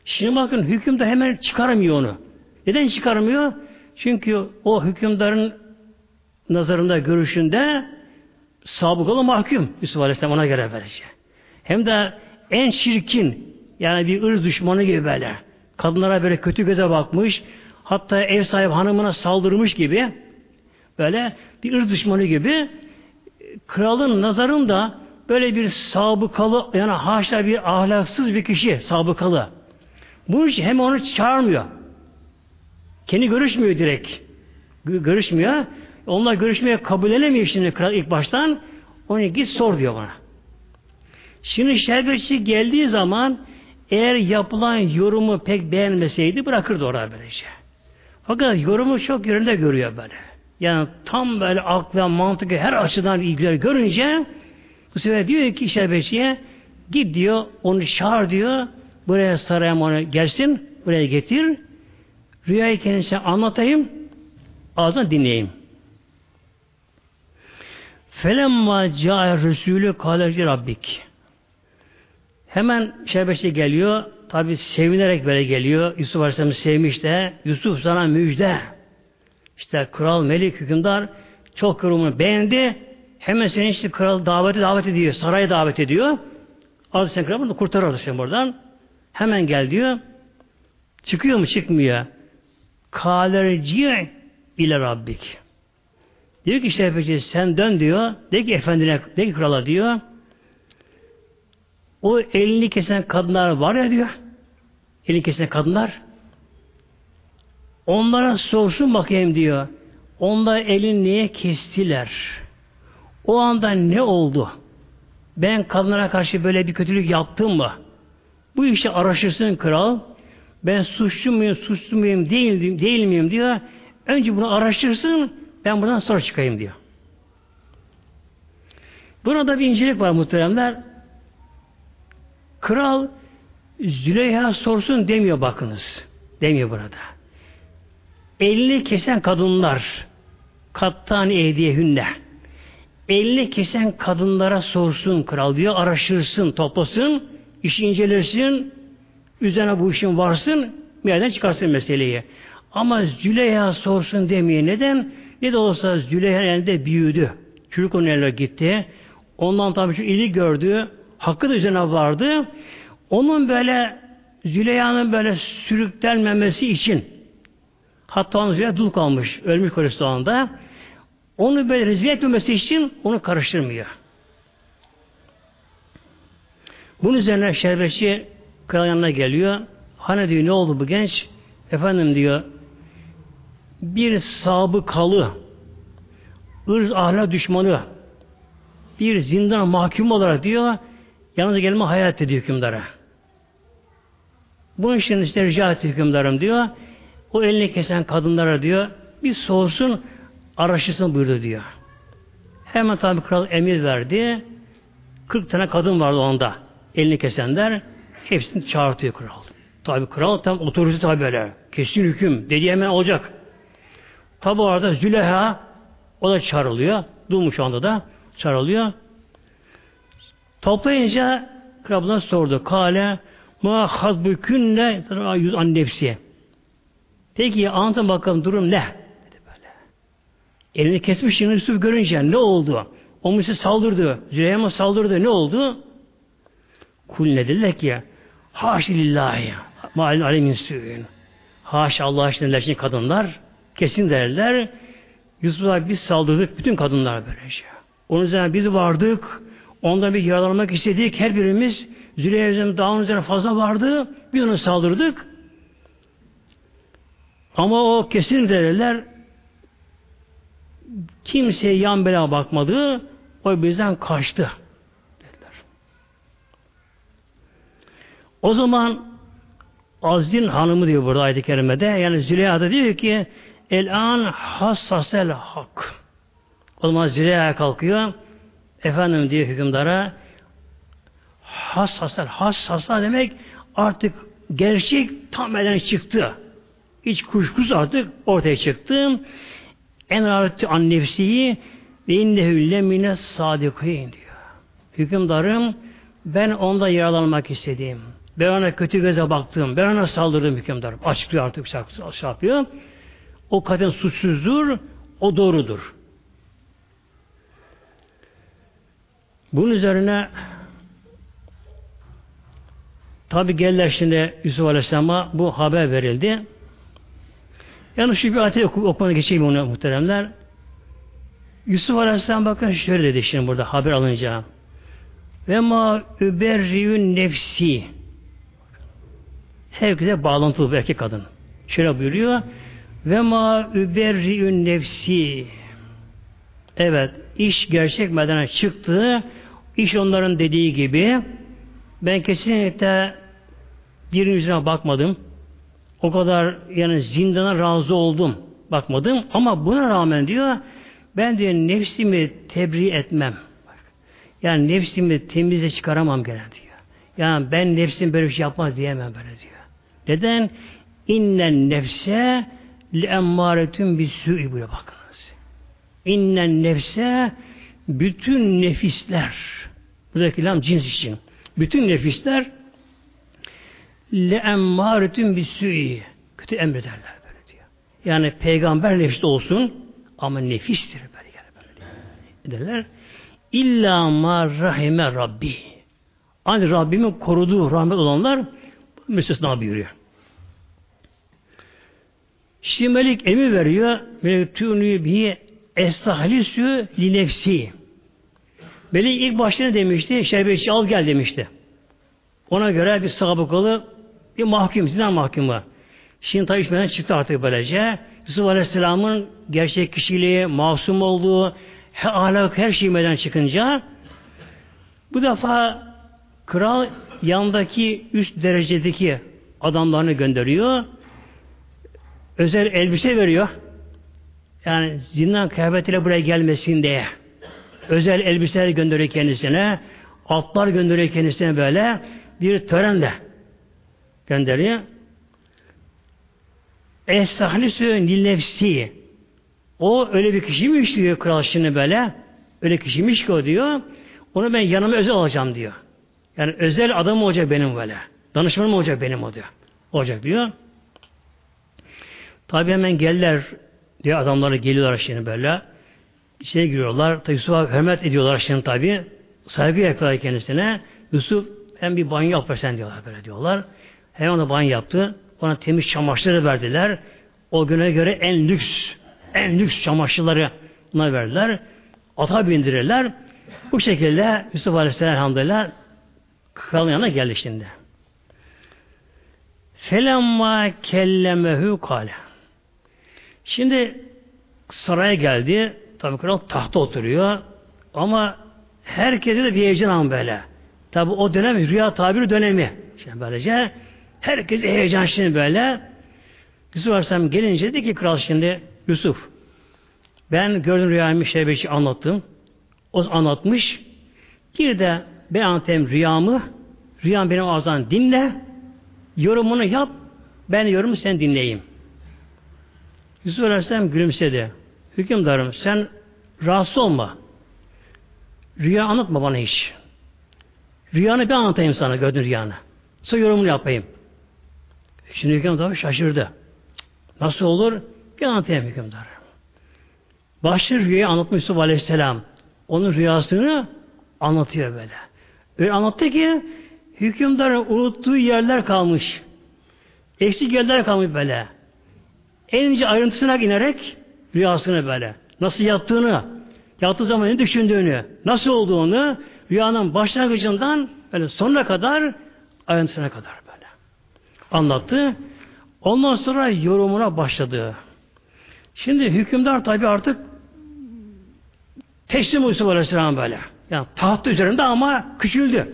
Şimdi bakın hükümdar hemen çıkarmıyor onu. Neden çıkarmıyor? Çünkü o hükümdarın nazarında, görüşünde sabıkalı mahkum Yusuf Aleyhisselam ona göre böylece. Hem de en çirkin yani bir ırz düşmanı gibi böyle. Kadınlara böyle kötü göze bakmış. Hatta ev sahibi hanımına saldırmış gibi böyle bir ırz düşmanı gibi kralın nazarında böyle bir sabıkalı yani haşa bir ahlaksız bir kişi sabıkalı. Bu iş hem onu çağırmıyor. Kendi görüşmüyor direkt. Görüşmüyor. Onunla görüşmeye kabul edemiyor şimdi kral ilk baştan. Onu git sor diyor bana. Şimdi şerbetçi geldiği zaman eğer yapılan yorumu pek beğenmeseydi bırakırdı oraya böylece. Fakat yorumu çok yerinde görüyor böyle. Yani tam böyle akla mantıklı her açıdan ilgiler görünce bu sefer diyor ki şerbetçiye git diyor onu çağır diyor buraya saraya onu gelsin buraya getir rüyayı kendisine anlatayım ağzından dinleyeyim. Felemma cae Resulü kâleci Rabbik. Hemen şerbetçi geliyor. Tabi sevinerek böyle geliyor. Yusuf Aleyhisselam'ı sevmiş de Yusuf sana müjde. İşte kral, melik, hükümdar çok yorumunu beğendi. Hemen seni işte kral daveti davet ediyor. Saraya davet ediyor. Az sen kral bunu kurtarır sen buradan. Hemen gel diyor. Çıkıyor mu çıkmıyor. Kalerci ile Rabbik. Diyor ki efendim sen dön diyor. De ki efendine, de ki krala diyor. O elini kesen kadınlar var ya diyor. Elini kesen kadınlar. Onlara sorsun bakayım diyor. Onlar elini niye kestiler? O anda ne oldu? Ben kadınlara karşı böyle bir kötülük yaptım mı? Bu işi araştırsın kral. Ben suçlu muyum, suçlu muyum, değil, değil miyim diyor. Önce bunu araştırsın, ben buradan sonra çıkayım diyor. Burada bir incelik var muhteremler. Kral Züleyha sorsun demiyor bakınız. Demiyor burada. Elini kesen kadınlar kattani hediye hünne. Elini kesen kadınlara sorsun kral diyor. Araştırsın, toplasın, işi incelersin, üzerine bu işin varsın, yerden çıkarsın meseleyi. Ama Züleyha sorsun demeye neden? Ne de olsa Züleyha elinde büyüdü. Çocuk onun eline gitti. Ondan tabii şu ili gördü. Hakkı da üzerine vardı. Onun böyle Züleyha'nın böyle sürüklenmemesi için hatta onun Züleyha dul kalmış. Ölmüş Koristan'da. Onu böyle rezil etmemesi için onu karıştırmıyor. Bunun üzerine şerbetçi kral yanına geliyor. Hani diyor ne oldu bu genç? Efendim diyor bir sabıkalı ırz ahlak düşmanı bir zindan mahkum olarak diyor yalnız gelme hayat ediyor hükümdara. Bunun için işte rica etti hükümdarım diyor. O elini kesen kadınlara diyor bir sorsun araştırsın buyurdu diyor. Hemen tabi kral emir verdi. 40 tane kadın vardı onda. Elini kesenler. Hepsini çağırtıyor kral. Tabi kral tam otorite tabi böyle. Kesin hüküm. Dediği hemen olacak. Tabi orada Züleyha o da çağrılıyor. Durmuş anda da çağrılıyor. Toplayınca kral buna sordu. Kale ma hazbükünle yüz an nefsi. Peki anlatın bakalım durum ne? Dedi böyle. Elini kesmiş Yusuf görünce ne oldu? O Musa saldırdı. Züleyha saldırdı. Ne oldu? Kul ne dediler ki haşi lillahi ma'alin alemin suyun. Haşa Allah için kadınlar kesin derler. Yusuf'a biz saldırdık bütün kadınlar böylece. Onun üzerine biz vardık. Ondan bir yaralanmak istedik. Her birimiz Züleyha dağın üzerine fazla vardı. Biz ona saldırdık. Ama o kesin derler kimseye yan bela bakmadı. O bizden kaçtı. Dediler. O zaman Aziz'in hanımı diyor burada ayet-i kerimede yani Züleyha da diyor ki El an hassasel hak. O zaman Züleyha kalkıyor. Efendim diyor hükümdara hassasel hassasel demek artık gerçek tam eden çıktı. Hiç kuşkusuz artık ortaya çıktı. En artı an nefsiyi ve innehü lemine sadikin diyor. Hükümdarım ben onda yaralanmak istedim. Ben ona kötü göze baktım. Ben ona saldırdım hükümdarım. Açıklıyor artık şey yapıyor. O kadın suçsuzdur, o doğrudur. Bunun üzerine tabi geldiler şimdi Yusuf Aleyhisselam'a bu haber verildi. Yani şu bir ayeti oku, okumana geçeyim onu muhteremler. Yusuf Aleyhisselam bakın şöyle dedi şimdi burada haber alınca. Ve ma überriün nefsi. Herkese bağlantılı bir erkek kadın. Şöyle buyuruyor. Ve ma überriün nefsi. Evet, iş gerçek medene çıktı. İş onların dediği gibi. Ben kesinlikle birinin yüzüne bakmadım. O kadar yani zindana razı oldum. Bakmadım ama buna rağmen diyor ben diyor nefsimi tebri etmem. Yani nefsimi temize çıkaramam gene diyor. Yani ben nefsim böyle bir şey yapmaz diyemem böyle diyor. Neden? İnnen nefse bir su'i buyuruyor bakınız. İnnen nefse bütün nefisler buradaki lam cins için bütün nefisler bir su'i kötü emrederler böyle diyor. Yani peygamber nefsi olsun ama nefistir böyle yani böyle diyor. Ederler. İlla ma rahime Rabbi. Hani Rabbimin koruduğu rahmet olanlar müstesna buyuruyor. Şimdi Melik emir veriyor. Melik tûnü bi estahlisü li nefsi. Melik ilk başta ne demişti? Şerbetçi al gel demişti. Ona göre bir sabıkalı bir mahkum, zindan mahkumu. Şimdi tabi işmeden çıktı artık böylece. Yusuf Aleyhisselam'ın gerçek kişiliği, masum olduğu, he, ahlak her şeymeden çıkınca bu defa kral yanındaki üst derecedeki adamlarını gönderiyor. Özel elbise veriyor. Yani zindan kıyafetiyle buraya gelmesin diye. Özel elbiseler gönderiyor kendisine. Atlar gönderiyor kendisine böyle. Bir törenle gönderiyor. Estahlisü nilnefsi. O öyle bir kişiymiş diyor kral şimdi böyle. Öyle kişiymiş ki o diyor. Onu ben yanıma özel alacağım diyor. Yani özel adam olacak benim böyle. Danışmanım olacak benim o diyor. Olacak diyor. Tabi hemen gelirler diye adamları geliyorlar şimdi böyle. İçeri giriyorlar. Tabi Yusuf'a hürmet ediyorlar şimdi tabi. Saygı yapıyorlar kendisine. Yusuf hem bir banyo yap sen diyorlar böyle diyorlar. Hemen ona banyo yaptı. Ona temiz çamaşırları verdiler. O güne göre en lüks, en lüks çamaşırları ona verdiler. Ata bindirirler. Bu şekilde Yusuf Aleyhisselam elhamdülillah kralın yanına geldi şimdi. Felemma kellemehu kale. Şimdi saraya geldi. Tabi kral tahta oturuyor. Ama herkese de bir heyecan böyle. Tabi o dönem rüya tabiri dönemi. Şimdi böylece herkes heyecan şimdi böyle. Yusuf Aleyhisselam gelince dedi ki kral şimdi Yusuf ben gördüm rüyamı şebeşi anlattım. O anlatmış. Bir de ben anlatayım rüyamı. Rüyam benim ağzından dinle. Yorumunu yap. Ben yorumu sen dinleyeyim. Yusuf Aleyhisselam gülümsedi. Hükümdarım sen rahatsız olma. Rüya anlatma bana hiç. Rüyanı ben anlatayım sana gördün rüyanı. Sonra yorumunu yapayım. Şimdi hükümdar şaşırdı. Nasıl olur? Bir anlatayım hükümdar. Başlıyor rüyayı anlatmış Yusuf Aleyhisselam. Onun rüyasını anlatıyor böyle. Öyle anlattı ki hükümdarın unuttuğu yerler kalmış. Eksik yerler kalmış böyle. En ince ayrıntısına inerek rüyasını böyle. Nasıl yattığını, yattığı zaman ne düşündüğünü, nasıl olduğunu rüyanın başlangıcından böyle sonuna kadar ayrıntısına kadar böyle anlattı. Ondan sonra yorumuna başladı. Şimdi hükümdar tabi artık teslim Yusuf Aleyhisselam böyle. Yani tahtı üzerinde ama küçüldü.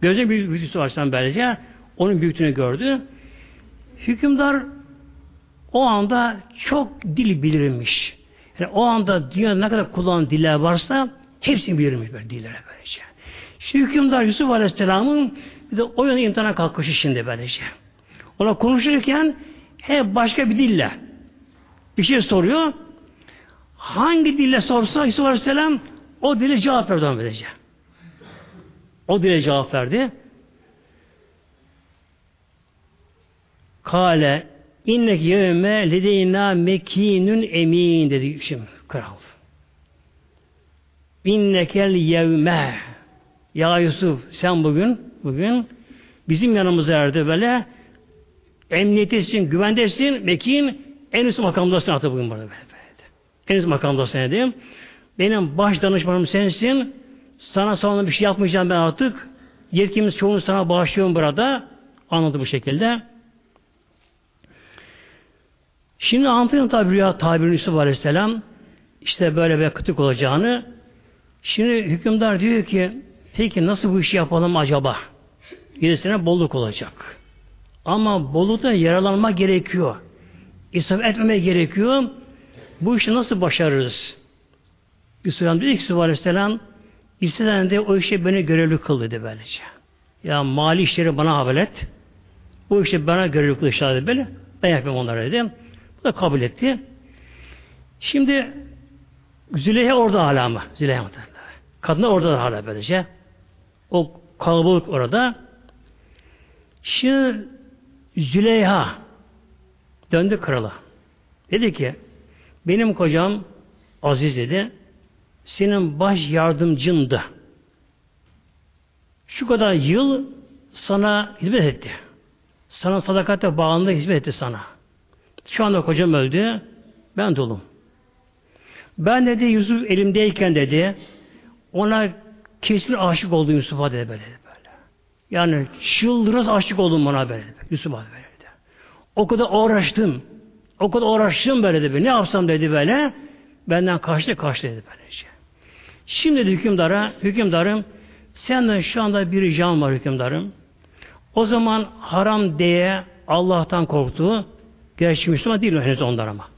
Gözün büyük Yusuf Aleyhisselam böylece onun büyüklüğünü gördü. Hükümdar o anda çok dil bilirmiş. Yani o anda dünyada ne kadar kullanılan diller varsa hepsini bilirmiş böyle dillere böylece. Şimdi hükümdar Yusuf Aleyhisselam'ın bir de o yöne imtihana kalkışı şimdi böylece. Ona konuşurken hep başka bir dille bir şey soruyor. Hangi dille sorsa Yusuf Aleyhisselam o dile cevap verdi ona böylece. O dile cevap verdi. Kale innek yevme ledeyna mekinun emin dedi şimdi kral. İnnekel yevme Ya Yusuf sen bugün bugün bizim yanımıza erdi böyle emniyettesin, güvendesin, mekin en üst makamdasın artık bugün burada böyle. böyle. En üst makamdasın dedim. Benim baş danışmanım sensin. Sana sonra bir şey yapmayacağım ben artık. Yetkimiz çoğunu sana bağışlıyorum burada. Anladı bu şekilde. Şimdi anlatıyorum tabi rüya tabirini Yusuf Aleyhisselam işte böyle bir kıtık olacağını. Şimdi hükümdar diyor ki peki nasıl bu işi yapalım acaba? Yedisine bolluk olacak. Ama bolukta yaralanma gerekiyor. İsraf etmeme gerekiyor. Bu işi nasıl başarırız? Yusuf Aleyhisselam dedi ki Yusuf de o işe beni görevli kıl dedi böylece. Ya mali işleri bana haber et. Bu işi bana görevli kıl işaret böyle. Ben yapayım onları dedim. Da kabul etti. Şimdi Züleyha orada hala mı? Züleyha muhtemelen. Kadın orada hala böylece. O kalabalık orada. Şimdi Züleyha döndü krala. Dedi ki benim kocam Aziz dedi senin baş yardımcındı. Şu kadar yıl sana hizmet etti. Sana sadakate bağında hizmet etti sana. Şu anda kocam öldü. Ben dolum. Ben dedi Yusuf elimdeyken dedi ona kesin aşık oldum Yusuf'a dedi böyle. böyle. Yani çıldırız aşık oldum ona böyle. Yusuf'a böyle. Dedi. O kadar uğraştım. O kadar uğraştım böyle dedi. Ne yapsam dedi böyle. Benden kaçtı kaçtı dedi böylece. Şimdi de hükümdara, hükümdarım senden şu anda bir ricam var hükümdarım. O zaman haram diye Allah'tan korktu. Gerçi Müslüman değil henüz onlar ama.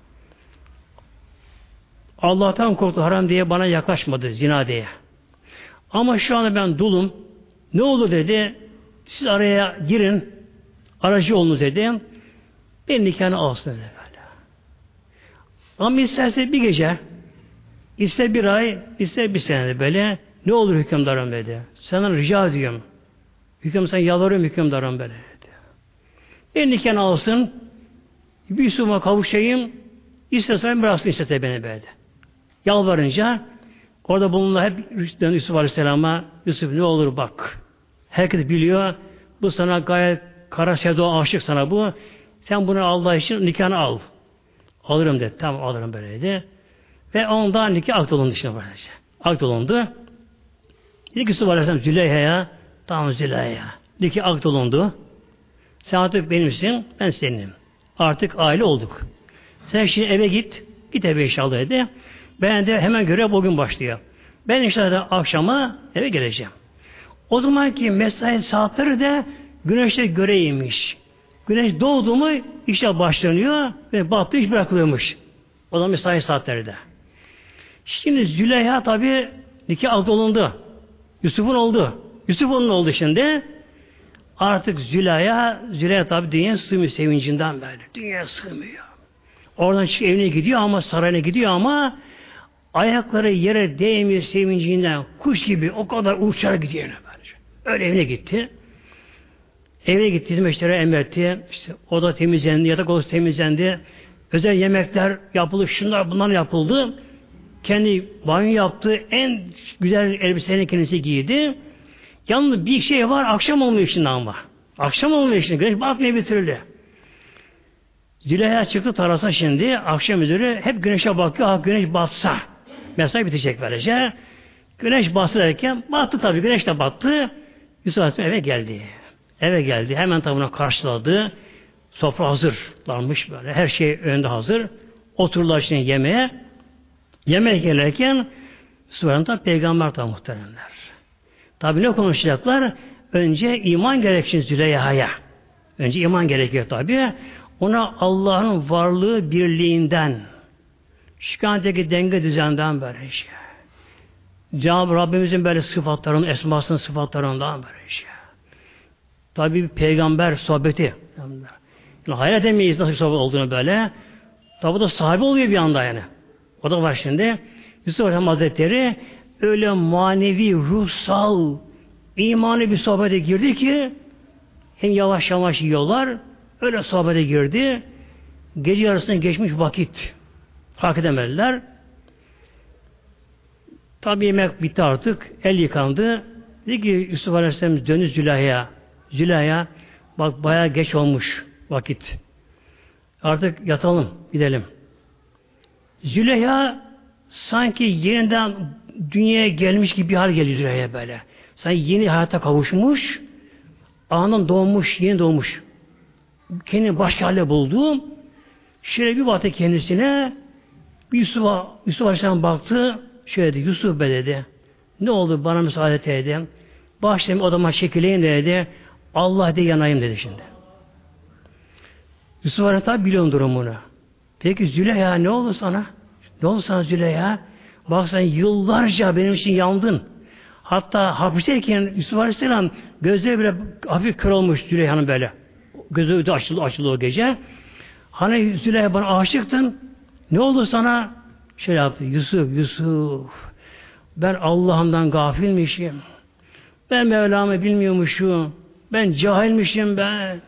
Allah'tan korktu haram diye bana yaklaşmadı zina diye. Ama şu anda ben dulum. Ne olur dedi. Siz araya girin. Aracı olunuz dedi. Ben nikahını alsın dedi. Ama isterse bir gece ister bir ay, ister bir sene böyle ne olur hükümdarım dedi. Sana rica ediyorum. Hüküm sen yalvarıyorum hükümdarım böyle dedi. Ben nikahını alsın. Bir Yusuf'a kavuşayım. İstersen bıraksın istese beni böyle. Yalvarınca orada bulunanlar hep Yusuf Aleyhisselam'a Yusuf ne olur bak. Herkes biliyor. Bu sana gayet kara sevda aşık sana bu. Sen bunu Allah için nikahını al. Alırım dedi. Tamam alırım böyleydi. Ve ondan nikah akt olundu işte böylece. Akt olundu. Dedi ki Yusuf Aleyhisselam Züleyha'ya tamam Züleyha. Nikah akt olundu. Sen artık benimsin, ben senim. Artık aile olduk. Sen şimdi eve git. Git eve inşallah dedi. Ben de hemen görev bugün başlıyor. Ben inşallah akşama eve geleceğim. O zamanki mesai saatleri de güneşte göreymiş. Güneş doğdu mu işte başlanıyor ve battı iş bırakılıyormuş. O zaman mesai saatleri de. Şimdi Züleyha tabi nikah altı olundu. Yusuf'un oldu. Yusuf'un oldu şimdi. Artık Züleyha, Züleyha tabi dünya sığmıyor sevincinden böyle. Dünya sığmıyor. Oradan çık evine gidiyor ama sarayına gidiyor ama ayakları yere değmiyor sevincinden kuş gibi o kadar uçar gidiyor. Böylece. Öyle evine gitti. Evine gitti, hizmetçilere emretti. İşte oda temizlendi, yatak odası temizlendi. Özel yemekler yapıldı, şunlar bunlar yapıldı. Kendi banyo yaptı, en güzel elbiselerini kendisi giydi. Yalnız bir şey var, akşam olmuyor şimdi ama. Akşam olmuyor şimdi, güneş batmıyor bir türlü. Züleyha çıktı tarasa şimdi, akşam üzeri hep güneşe bakıyor, ha güneş batsa. Mesai bitecek böylece. Güneş bastı derken, battı tabii, güneş de battı. Yusuf Aleyhisselam eve geldi. Eve geldi, hemen tabi karşıladı. Sofra hazırlanmış böyle, her şey önünde hazır. Oturdular şimdi yemeğe. Yemek yerlerken, Sübhanallah peygamber tabi muhteremler. Tabi ne konuşacaklar? Önce iman gereksin Züleyha'ya. Önce iman gerekiyor tabi. Ona Allah'ın varlığı birliğinden, kainattaki denge düzenden böyle şey. Cenab-ı Rabbimizin böyle sıfatlarının, esmasının sıfatlarından böyle şey. Tabi bir peygamber sohbeti. Yani hayal edemeyiz nasıl sohbet olduğunu böyle. Tabi da sahibi oluyor bir anda yani. O da var şimdi. Yusuf Aleyhisselam Hazretleri öyle manevi, ruhsal, imanı bir sohbete girdi ki hem yavaş yavaş yiyorlar, öyle sohbete girdi. Gece yarısına geçmiş vakit. Fark edemediler. Tabi yemek bitti artık. El yıkandı. Dedi ki Yusuf Aleyhisselam dönü Züleyha. Züleyha bak bayağı geç olmuş vakit. Artık yatalım, gidelim. Züleyha sanki yeniden dünyaya gelmiş gibi bir hal geliyor Züleyha böyle. Sanki yeni hayata kavuşmuş, anın doğmuş, yeni doğmuş. Kendini başka hale buldu. Şöyle bir baktı kendisine, Yusuf'a, Yusuf Aleyhisselam baktı, şöyle dedi, Yusuf be dedi, ne oldu bana müsaade edin, başlayayım odama çekileyim dedi, Allah de yanayım dedi şimdi. Yusuf Aleyhisselam biliyorum durumunu. Peki Züleyha ne oldu sana? Ne oldu sana Züleyha? Bak sen yıllarca benim için yandın. Hatta hapisteyken Yusuf Aleyhisselam gözleri bile hafif kör olmuş Züleyha'nın böyle. Gözü açıldı, açıldı o gece. Hani Züleyha bana aşıktın. Ne oldu sana? Şöyle yaptı. Yusuf, Yusuf. Ben Allah'ımdan gafilmişim. Ben Mevlam'ı bilmiyormuşum. Ben cahilmişim ben.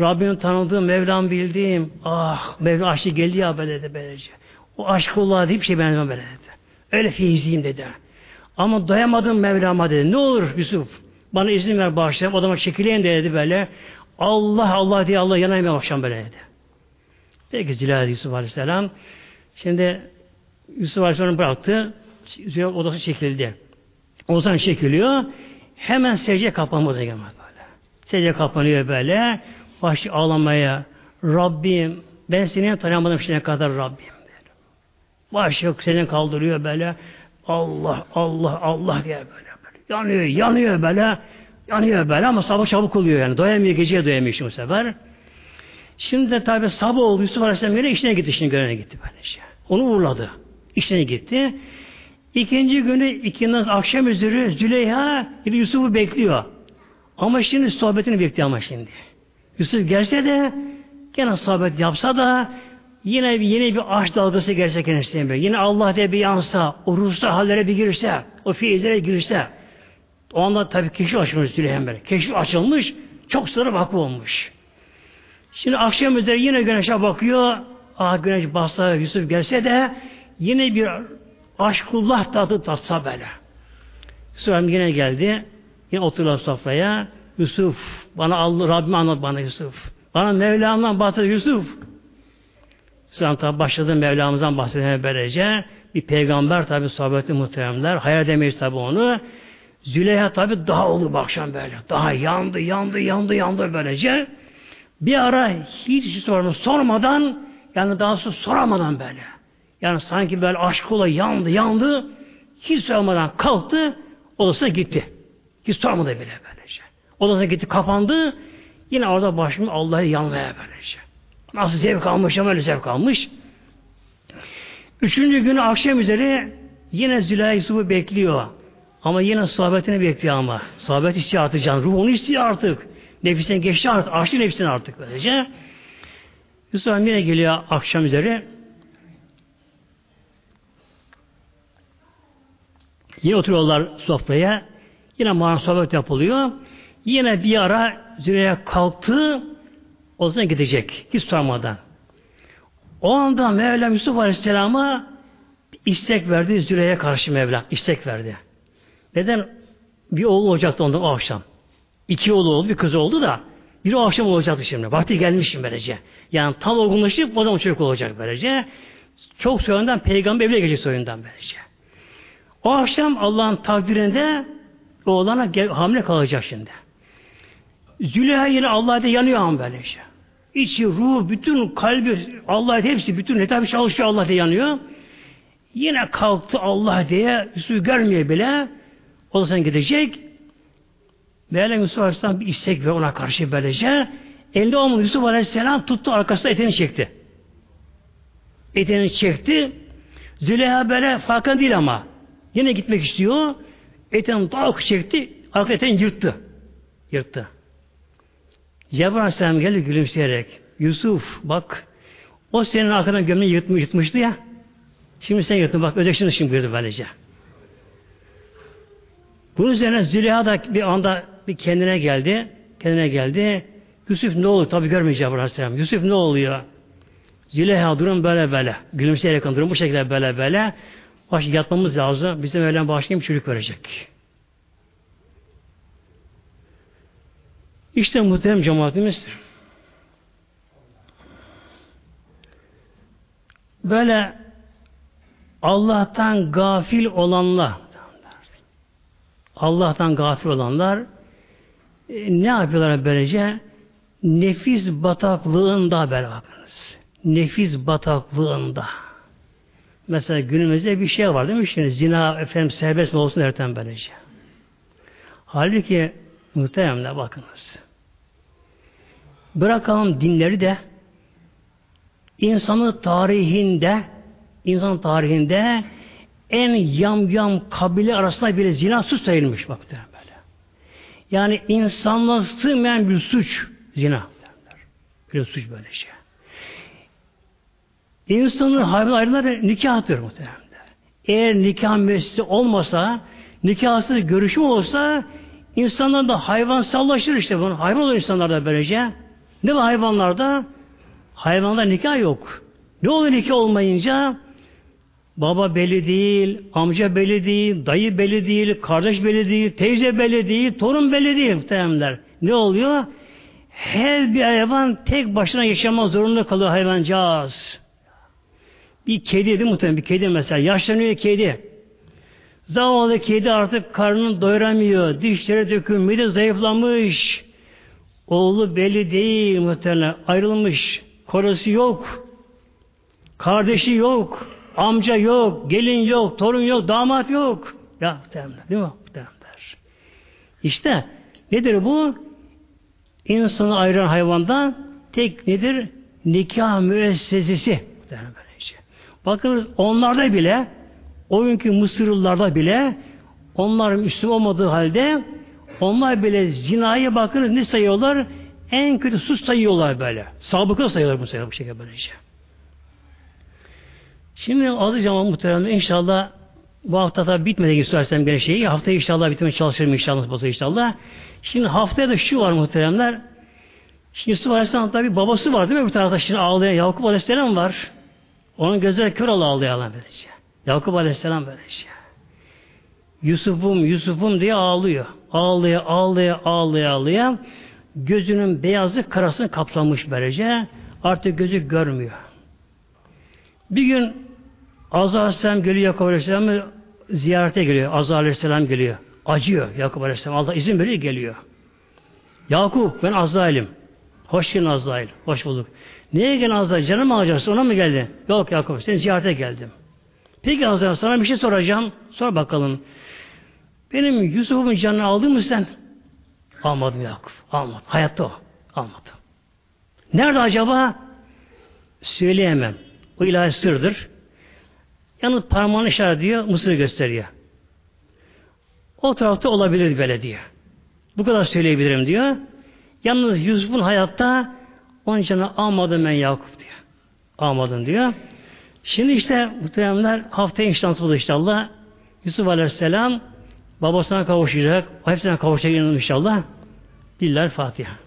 Rabbimi tanıdığım, Mevlam bildiğim. Ah, Mevlam aşkı geldi ya böyle dedi böylece. O aşk Allah'a deyip şey ben böyle dedi. Öyle feyizliyim dedi. Ama dayamadım Mevlam'a dedi. Ne olur Yusuf bana izin ver bağışlayayım. Odama çekileyim de dedi böyle. Allah Allah diye Allah yanayım akşam böyle dedi. Peki Zilal Yusuf Aleyhisselam. Şimdi Yusuf Aleyhisselam bıraktı. Zilal odası çekildi. Ozan çekiliyor. Hemen secde kapanma böyle. Secde kapanıyor böyle. Başı ağlamaya. Rabbim ben seni tanıyamadım şimdiye kadar Rabbim. Başı seni kaldırıyor böyle. Allah, Allah, Allah diye böyle. böyle. Yanıyor, yanıyor böyle. Yanıyor böyle ama sabah çabuk oluyor yani. Doyamıyor, geceye doyamıyor şimdi bu sefer. Şimdi de tabi sabah oldu. Yusuf Aleyhisselam yine işine gitti, işine görene gitti böyle şey. Onu uğurladı. İşine gitti. İkinci günü ikindiden akşam üzeri Züleyha gibi Yusuf'u bekliyor. Ama şimdi sohbetini bekliyor ama şimdi. Yusuf gelse de gene sohbet yapsa da yine yeni bir aşk dalgası gelse kendisine. Yine Allah diye bir yansa, o ruhsal hallere bir girse, o fiizlere girse. O anda tabii keşif açılmış Züleyha böyle. Keşif açılmış, çok sonra vakı olmuş. Şimdi akşam üzeri yine güneşe bakıyor. Ah güneş bassa Yusuf gelse de yine bir aşkullah tadı tatsa böyle. Sonra yine geldi. Yine oturdular sofraya. Yusuf, bana Allah, Rabbim anlat bana Yusuf. Bana Mevlam'dan bahset Yusuf. Sonra tabi başladı Mevlam'dan bahsetmeye böylece. Bir peygamber tabi sohbeti muhteremler. Hayal edemeyiz tabi onu. Züleyha tabi daha oldu bu akşam böyle. Daha yandı, yandı, yandı, yandı böylece. Bir ara hiç sorunu sormadan yani daha sonra soramadan böyle. Yani sanki böyle aşkıyla yandı, yandı. Hiç sormadan kalktı, odasına gitti. Hiç sormadı bile böylece. Odasına gitti, kapandı. Yine orada başlamış Allah'ı yanmaya böylece. Nasıl zevk almış ama öyle zevk almış. Üçüncü günü akşam üzeri yine Züleyha Yusuf'u bekliyor. Ama yine sohbetini bekliyor ama. Sohbet istiyor artık can. Ruhunu istiyor artık. Nefisten geçti artık. Açtı nefsini artık böylece. Yusuf yine geliyor akşam üzeri. Yine oturuyorlar sofraya. Yine mağara sohbet yapılıyor. Yine bir ara Züleyha kalktı. O zaman gidecek. Hiç sormadan. O anda Mevlam Yusuf Aleyhisselam'a istek verdi Züleyha karşı Mevlam. istek verdi. Neden? Bir oğlu olacaktı ondan o akşam. İki oğlu oldu, bir kız oldu da bir o akşam olacaktı şimdi. Vakti gelmişim böylece. Yani tam olgunlaşıp o zaman çocuk olacak böylece. Çok soyundan peygamber evine geçecek soyundan böylece. O akşam Allah'ın takdirinde oğlana hamile kalacak şimdi. Züleyha yine Allah'ta yanıyor ama böylece. İçi, ruhu, bütün kalbi, Allah hepsi, bütün tabi çalışıyor Allah diye yanıyor. Yine kalktı Allah diye, Yusuf görmüyor bile. Odasına gidecek. Mevlam Yusuf Aleyhisselam bir istek ve ona karşı böylece. Elinde olmadı Yusuf Aleyhisselam tuttu arkasına etini çekti. Etini çekti. Züleyha böyle farkında değil ama. Yine gitmek istiyor. Etini daha çekti. Arka etini yırttı. Yırttı. Cebrail Aleyhisselam geldi gülümseyerek. Yusuf bak o senin arkadan gömleği yırtmış, yırtmıştı ya. Şimdi sen yırttın bak ödekşini şimdi buyurdu böylece. Bunun üzerine Züleyha da bir anda bir kendine geldi. Kendine geldi. Yusuf ne oluyor? Tabi görmeyeceğim Aleyhisselam. Yusuf ne oluyor? Züleyha durum böyle böyle. Gülümseyerek durum bu şekilde böyle böyle. Baş yatmamız lazım. Bize öğlen başlayayım çocuk verecek. İşte muhterem cemaatimiz böyle Allah'tan gafil olanlar Allah'tan gafil olanlar e, ne yapıyorlar böylece? Nefis bataklığında böyle bakınız. Nefis bataklığında. Mesela günümüzde bir şey var değil mi? Şimdi zina efendim serbest mi olsun derken böylece. Halbuki muhteremler bakınız. Bırakalım dinleri de insanı tarihinde insan tarihinde en yamyam kabile arasında bile zina suç sayılmış bak böyle. Yani insanlığa sığmayan bir suç zina. Bir suç böyle şey. İnsanın hayvan ayrımları nikahtır muhtemelen. Eğer nikah mescidi olmasa, nikahsız görüşüm olsa insanlar da hayvansallaşır işte bunu. Hayvan olur insanlar da böylece. Ne var hayvanlarda? Hayvanda nikah yok. Ne olur nikah olmayınca? Baba belli değil, amca belli değil, dayı belli değil, kardeş belli değil, teyze belli değil, torun belli değil muhtemelenler. Ne oluyor? Her bir hayvan tek başına yaşamak zorunda kalıyor hayvancağız. Bir kedi değil muhtemelen bir kedi mesela. Yaşlanıyor kedi. Zavallı kedi artık karnını doyuramıyor. Dişleri dökülmüş, de zayıflamış. Oğlu belli değil muhtemelen. Ayrılmış. Korosu yok. Kardeşi yok. Amca yok. Gelin yok. Torun yok. Damat yok. Ya muhtemelen. Değil mi? Muhtemelenler. İşte nedir bu? İnsanı ayıran hayvandan tek nedir? Nikah müessesesi. Bakınız onlarda bile o günkü Mısırlılarda bile onlar Müslüman olmadığı halde onlar bile zinayı bakınız ne sayıyorlar? En kötü sus sayıyorlar böyle. Sabıka sayıyorlar bu sayıyorlar bu şekilde böylece. Şimdi zaman muhtemelen inşallah bu hafta da bitmedi istersem gene şeyi. Haftaya inşallah bitmeye çalışırım inşallah nasıl inşallah. Şimdi haftaya da şu var muhteremler. Şimdi Yusuf Aleyhisselam tabi babası var değil mi? Bir tarafta şimdi ağlayan Yakup Aleyhisselam var. Onun gözleri kör oldu ağlayan böylece. Yakup Aleyhisselam böylece. Yusuf'um, Yusuf'um diye ağlıyor. Ağlıyor, ağlıyor, ağlıyor, ağlıyor. Gözünün beyazı karasını kaplamış böylece. Artık gözü görmüyor. Bir gün Azza Aleyhisselam geliyor Yakup Aleyhisselam'ı ziyarete geliyor. Azza Aleyhisselam geliyor. Acıyor Yakup Aleyhisselam. Allah izin veriyor geliyor. Yakup ben Azrail'im. Hoş geldin Azrail. Hoş bulduk. Neye geldin Azrail? Canım mı alacaksın? Ona mı geldin? Yok Yakup. Seni ziyarete geldim. Peki Azrail sana bir şey soracağım. Sor bakalım. Benim Yusuf'umun canını aldın mı sen? Almadım Yakup. Almadım. Hayatta o. Almadım. Nerede acaba? Söyleyemem. O ilahi sırdır. Yalnız parmağını işaret diyor, Mısır'ı gösteriyor. O tarafta olabilir böyle diyor. Bu kadar söyleyebilirim diyor. Yalnız Yusuf'un hayatta onun canı almadım ben Yakup diyor. Almadım diyor. Şimdi işte muhtemelenler haftaya inşallah inşallah. Yusuf Aleyhisselam babasına kavuşacak. Hepsine kavuşacak inşallah. Diller Fatiha.